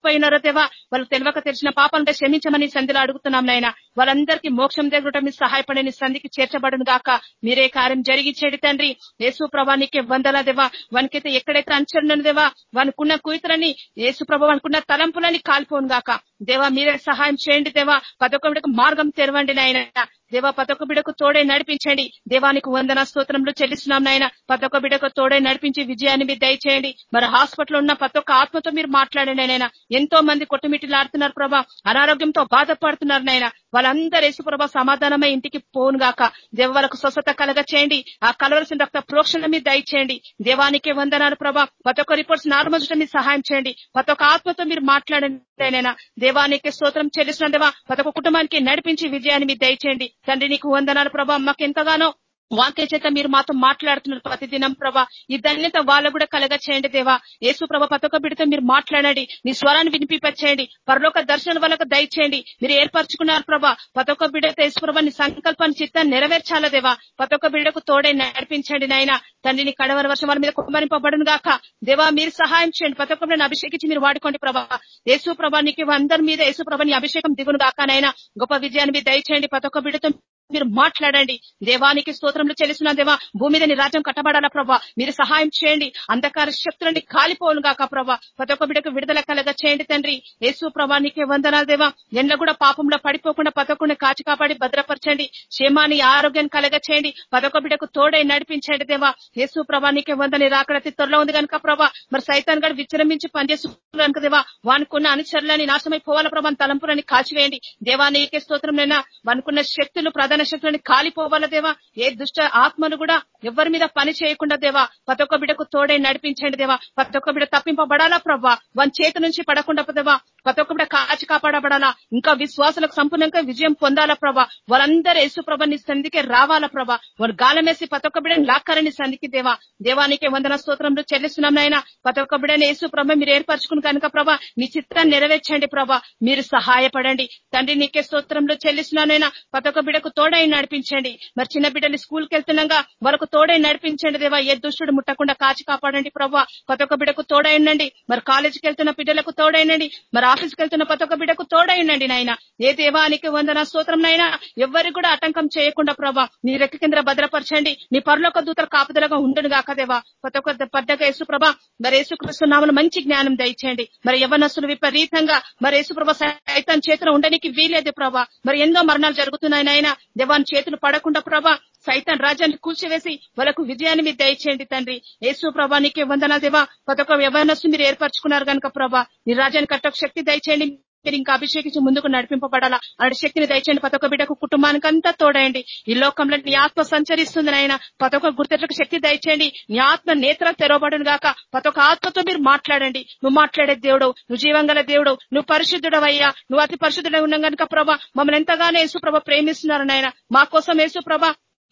చనిపోయినారో దేవా వాళ్ళు తెలియక తెలిసిన పాపంటే క్షమించమని సంధిలో అడుగుతున్నాం నాయన. వాళ్ళందరికీ మోక్షం దగ్గర మీ సహాయపడే సంధికి చేర్చబడును గాక. మీరే కార్యం జరిగించేది తండ్రి. యేసు ప్రభానికి వందల దేవా. వానికైతే ఎక్కడైతే అంచరణను దేవా? వానుకున్న కుయితలని యేసు ప్రభ వానుకున్న తలంపులని కాల్పోను గాక. దేవా మీరే సహాయం చేయండి దేవా. పదొక బిడకు మార్గం తెరవండి నాయన. దేవా పదొక బిడకు తోడే నడిపించండి. దేవానికి వందన స్తోత్రంలో చెల్లిస్తున్నాం నాయన. పదొక బిడకు తోడే నడిపించి విజయాన్ని మీరు దయచేయండి. మరి హాస్పిటల్ ఉన్న ప్రతి ఒక్క ఆత్మతో మీరు మాట్లాడండి నాయన. ఎంతో మంది కొట్టుమిట్టిలాడుతున్నారు ప్రభా. అనారోగ్యంతో బాధపడుతున్నారు నాయన. వాళ్ళందరూ యేసు ప్రభా సమాధానమై ఇంటికి పోను గాక. దేవ వాళ్ళకు స్వస్థత కలగ చేయండి ఆ కలవలసిన రక్త ప్రోక్షణ మీద దయచేయండి. దేవానికి వందనాలు ప్రభా. ప్రతి ఒక్క రిపోర్ట్స్ నార్మల్ మీరు సహాయం చేయండి. ప్రతి ఒక్క ఆత్మతో మీరు మాట్లాడండి నైనా. దేవానికి స్తోత్రం చెల్లిస్తున్న దేవా. ప్రతి ఒక్క కుటుంబానికి నడిపించి విజయాన్ని మీరు దయచేయండి. తండ్రి నీకు వందనాలు ప్రభా. మాకు ఎంతగానో వాక్య చేత మీరు మాతో మాట్లాడుతున్నారు ప్రతిదినం ప్రభా. ఈ ధన్యత వాళ్ళకు కూడా కలగ చేయండి దేవా. యేసు ప్రభ పతొక బిడితో మీరు మాట్లాడండి. మీ స్వరాన్ని వినిపింపచేయండి. పరలోక దర్శనం వాళ్ళకు దయచేయండి. మీరు ఏర్పరచుకున్నారు ప్రభా. పతొక బిడతో యేసు సంకల్పాన్ని చిత్తాన్ని నెరవేర్చాలా దేవా? పతొక బిడకు తోడే నడిపించండి నాయన. తండ్రిని కడవర వర్షం వారి మీద కుమ్మరింపబడును గాక. దేవా మీరు సహాయం చేయండి. ప్రతి ఒక్క అభిషేకించి మీరు వాడుకోండి ప్రభా. యేసు ప్రభానికి అందరి మీద యేసు ప్రభాని అభిషేకం దిగును గాక నైనా గొప్ప విజయాన్ని దయచేయండి. ప్రతి ఒక్క బిడ్డతో మీరు మాట్లాడండి. దేవానికి స్తోత్రంలో చెల్లిసిన దేవా. భూమి మీద నీ రాజ్యం కట్టబడాలా ప్రభా. మీరు సహాయం చేయండి. అంధకార శక్తులని కాలిపోను గాక ప్రభా. ప్రతి ఒక్క బిడకు విడుదల కలగ చేయండి తండ్రి. యేసు ప్రభా నీకే వందనాలు దేవా. ఎండ్ల కూడా పాపంలో పడిపోకుండా పతకుండా కాచి కాపాడి భద్రపరచండి. క్షేమాన్ని ఆరోగ్యాన్ని కలగ చేయండి. పదొక బిడకు తోడై నడిపించండి దేవా. యేసు ప్రభా నీకే వందని రాకడతి త్వరలో ఉంది కనుక ప్రభా. మరి సైతాన్ గడు విచ్రమించి పనిచేస్తున్నారు దేవా. వానుకున్న అనుచరులని నాశమైపోవాల ప్రభా తలంపులని కాచివేయండి దేవా నీకే స్తోత్రంనైనా వానుకున్న శక్తులు ప్రధాన శక్తులని కాలిపోవాల దేవా? ఏ దుష్ట ఆత్మలు కూడా ఎవరి మీద పని చేయకుండా దేవా? ప్రతి ఒక్క బిడకు తోడై నడిపించండి దేవా. ప్రతి ఒక్క బిడ తప్పింపబడాలా ప్రభా వన్ చేతి నుంచి పడకుండా దేవా? ప్రతి ఒక్క బిడ కాచి కాపాడబడాలా? ఇంకా విశ్వాసులకు సంపూర్ణంగా విజయం పొందాలా ప్రభా? వాళ్ళందరూ యేసు ప్రభ నీ సంధికి రావాలా ప్రభా? వారు గాలమేసి ప్రతి ఒక్క బిడని లాక్కారని సంధికి దేవా. దేవానికి వందన స్తోత్రంలో చెల్లిస్తున్నాం నాయన. ప్రతి ఒక్క బిడని యేసు ప్రభ మీరు ఏర్పరచుకుని కనుక ప్రభా నీ చిత్తాన్ని నెరవేర్చండి ప్రభా. మీరు సహాయపడండి. తండ్రి నీకే స్తోత్రంలో చెల్లిస్తున్నానైనా ప్రతి ఒక్క బిడకు తోడై నడిపించండి. మరి చిన్న బిడ్డలు స్కూల్కి వెళ్తున్నాగా వరకు తోడై నడిపించండి దేవా. ఏ దుష్టుడు ముట్టకుండా కాచి కాపాడండి ప్రభా. ప్రతి ఒక్క బిడకు తోడైనండి మరి కాలేజీకి వెళ్తున్న బిడ్డలకు తోడైనండి మరి ఆఫీస్కి వెళ్తున్న ప్రతి ఒక్క బిడకు తోడైనండి నాయన. ఏ దేవానికి వందన స్తోత్రం నైనా ఎవరికి కూడా ఆటంకం చేయకుండా ప్రభా నీ రెక్క కింద భద్రపరచండి. నీ పరలోక దూతలు కాపుదలగా ఉండును గాక దేవా. ప్రతి ఒక్క పడ్డగా మరి యేసుకృష్ణ నామలు మంచి జ్ఞానం దయచేయండి. మరి యవనస్తులు విపరీతంగా మరి యేసుప్రభ సైతం చేతిలో ఉండడానికి వీలేదు ప్రభా. మరి ఎన్నో మరణాలు జరుగుతున్నాయి నాయన. దేవాని చేతులు పడకుండా ప్రభా సైతాన్ రాజ్యాన్ని కూల్చివేసి వాళ్ళకు విజయాన్ని మీరు దయచేయండి తండ్రి. యేసు ప్రభా నీకే వందనాలు దేవా. ప్రతి ఒక్క యవనస్తు మీరు ఏర్పరచుకున్నారు కనుక ప్రభా నీ రాజ్యాన్ని కట్టక శక్తి దయచేయండి. మీరు ఇంకా అభిషేకించి ముందుకు నడిపింపబడాలా? అలాంటి శక్తిని దయచేయండి. ప్రతి ఒక్క బిడ్డకు కుటుంబానికి అంతా తోడండి ఈ లోకంలో నీ ఆత్మ సంచరిస్తుంది నాయన ప్రతి ఒక్క గుర్తెట్లకు శక్తి దయచేయండి. నీ ఆత్మ నేత్ర తెరవబడును గాక. ప్రతి ఒక్క ఆత్మతో మీరు మాట్లాడండి. నువ్వు మాట్లాడే దేవుడు నువ్వు జీవంగల దేవుడు నువ్వు పరిశుద్ధుడవయ్యా. నువ్వు అతి పరిశుద్ధుడై ఉన్నాం కనుక ప్రభా మమ్మల్ని ఎంతగానో యేసుప్రభ ప్రేమిస్తున్నారు నాయన మా కోసం యేసుప్రభ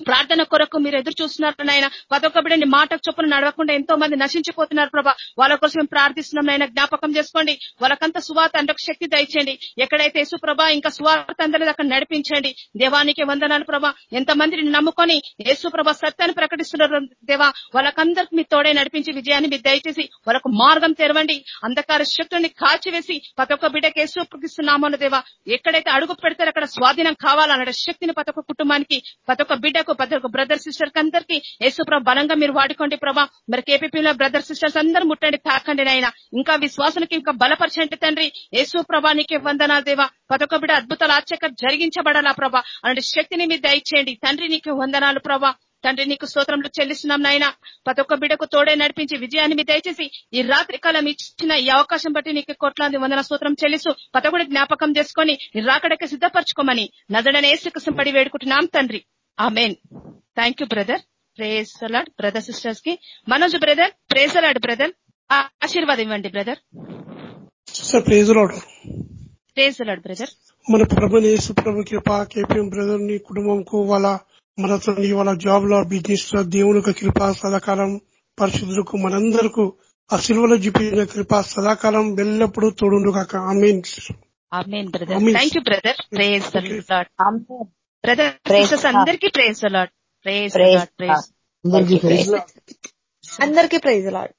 ప్రార్థన కొరకు మీరు ఎదురు చూస్తున్నారు నాయన. ప్రతి బిడ్డని మాట చొప్పున నడవకుండా ఎంతో మంది నశించిపోతున్నారు ప్రభా. వాళ్ళ కోసం మేము ప్రార్థిస్తున్నాం నాయన. జ్ఞాపకం చేసుకోండి. వాళ్ళకంత సువార్త అందరికి శక్తి దయచేయండి. ఎక్కడైతే యేసు ప్రభా ఇంకా సువార్త అందరినీ అక్కడ నడిపించండి. దేవానికి వందనాలు ప్రభా. ఎంత మందిని నమ్ముకొని యేసు ప్రభా సత్యాన్ని ప్రకటిస్తున్నారు దేవా వాళ్ళకందరికి మీ తోడే నడిపించి విజయాన్ని మీరు దయచేసి వాళ్ళకు మార్గం తెరవండి. అంధకార శక్తుల్ని కాల్చివేసి ప్రతి ఒక్క బిడ్డకి యేసు దేవా ఎక్కడైతే అడుగు పెడతారో అక్కడ స్వాధీనం కావాలన్న శక్తిని ప్రతి ఒక్క కుటుంబానికి ప్రతి ఒక్క బిడ్డకు ప్రతి ఒక్క బ్రదర్ సిస్టర్ అందరికి యేసు బలంగా మీరు వాడుకోండి ప్రభా. మరి కేపీపీలో బ్రదర్ సిస్టర్స్ అందరూ ముట్టండి తాకండి నాయన. ఇంకా విశ్వాసానికి ఇంకా బలపరచండి తండ్రి. యేసు ప్రభానికి వందనాలు దేవా. ప్రతి ఒక్క బిడ్డ అద్భుతాలు ఆచక జరిగించబడాలా ప్రభా? అలాంటి శక్తిని మీరు దయచేయండి. తండ్రి నీకు వందనాలు ప్రభా. తండ్రి నీకు స్తోత్రంలో చెల్లిస్తున్నాం నాయన. ప్రతి ఒక్క బిడకు తోడే నడిపించి విజయాన్ని మీ దయచేసి ఈ రాత్రి కాలం ఇచ్చిన ఈ అవకాశం బట్టి నీకు కోట్లాది వందన స్తోత్రం చెల్లిస్తూ పతకుడి జ్ఞాపకం చేసుకొని నీ రాకడకి సిద్ధపరచుకోమని నజడనే ఏసుకు పడి వేడుకుంటున్నాం తండ్రి. Amen. Thank you brother praise the Lord brother సిస్టర్స్కి. Manoj brother praise the Lord brother ఆశీర్వాదం ఇవ్వండి బ్రదర్ ప్రేజ్ అలాడ్ బ్రదర్ మన ప్రభు యేసు ప్రభు కృప కేపీఎం బ్రదర్ని కుటుంబంకు వాళ్ళ మనతో వాళ్ళ జాబ్లో బిజినెస్లో దేవునికి కృప సదాకాలం పరిశుద్ధులకు మనందరకు ఆ సిల్వలో చూపించిన కృప సదాకాలం ఎల్లప్పుడూ తోడుండు కాక ఆమెన్ అలాడ్. అందరికీ praise the Lord praise Praise the Lord praise God. అందరికీ ప్రైజ్ లాడ్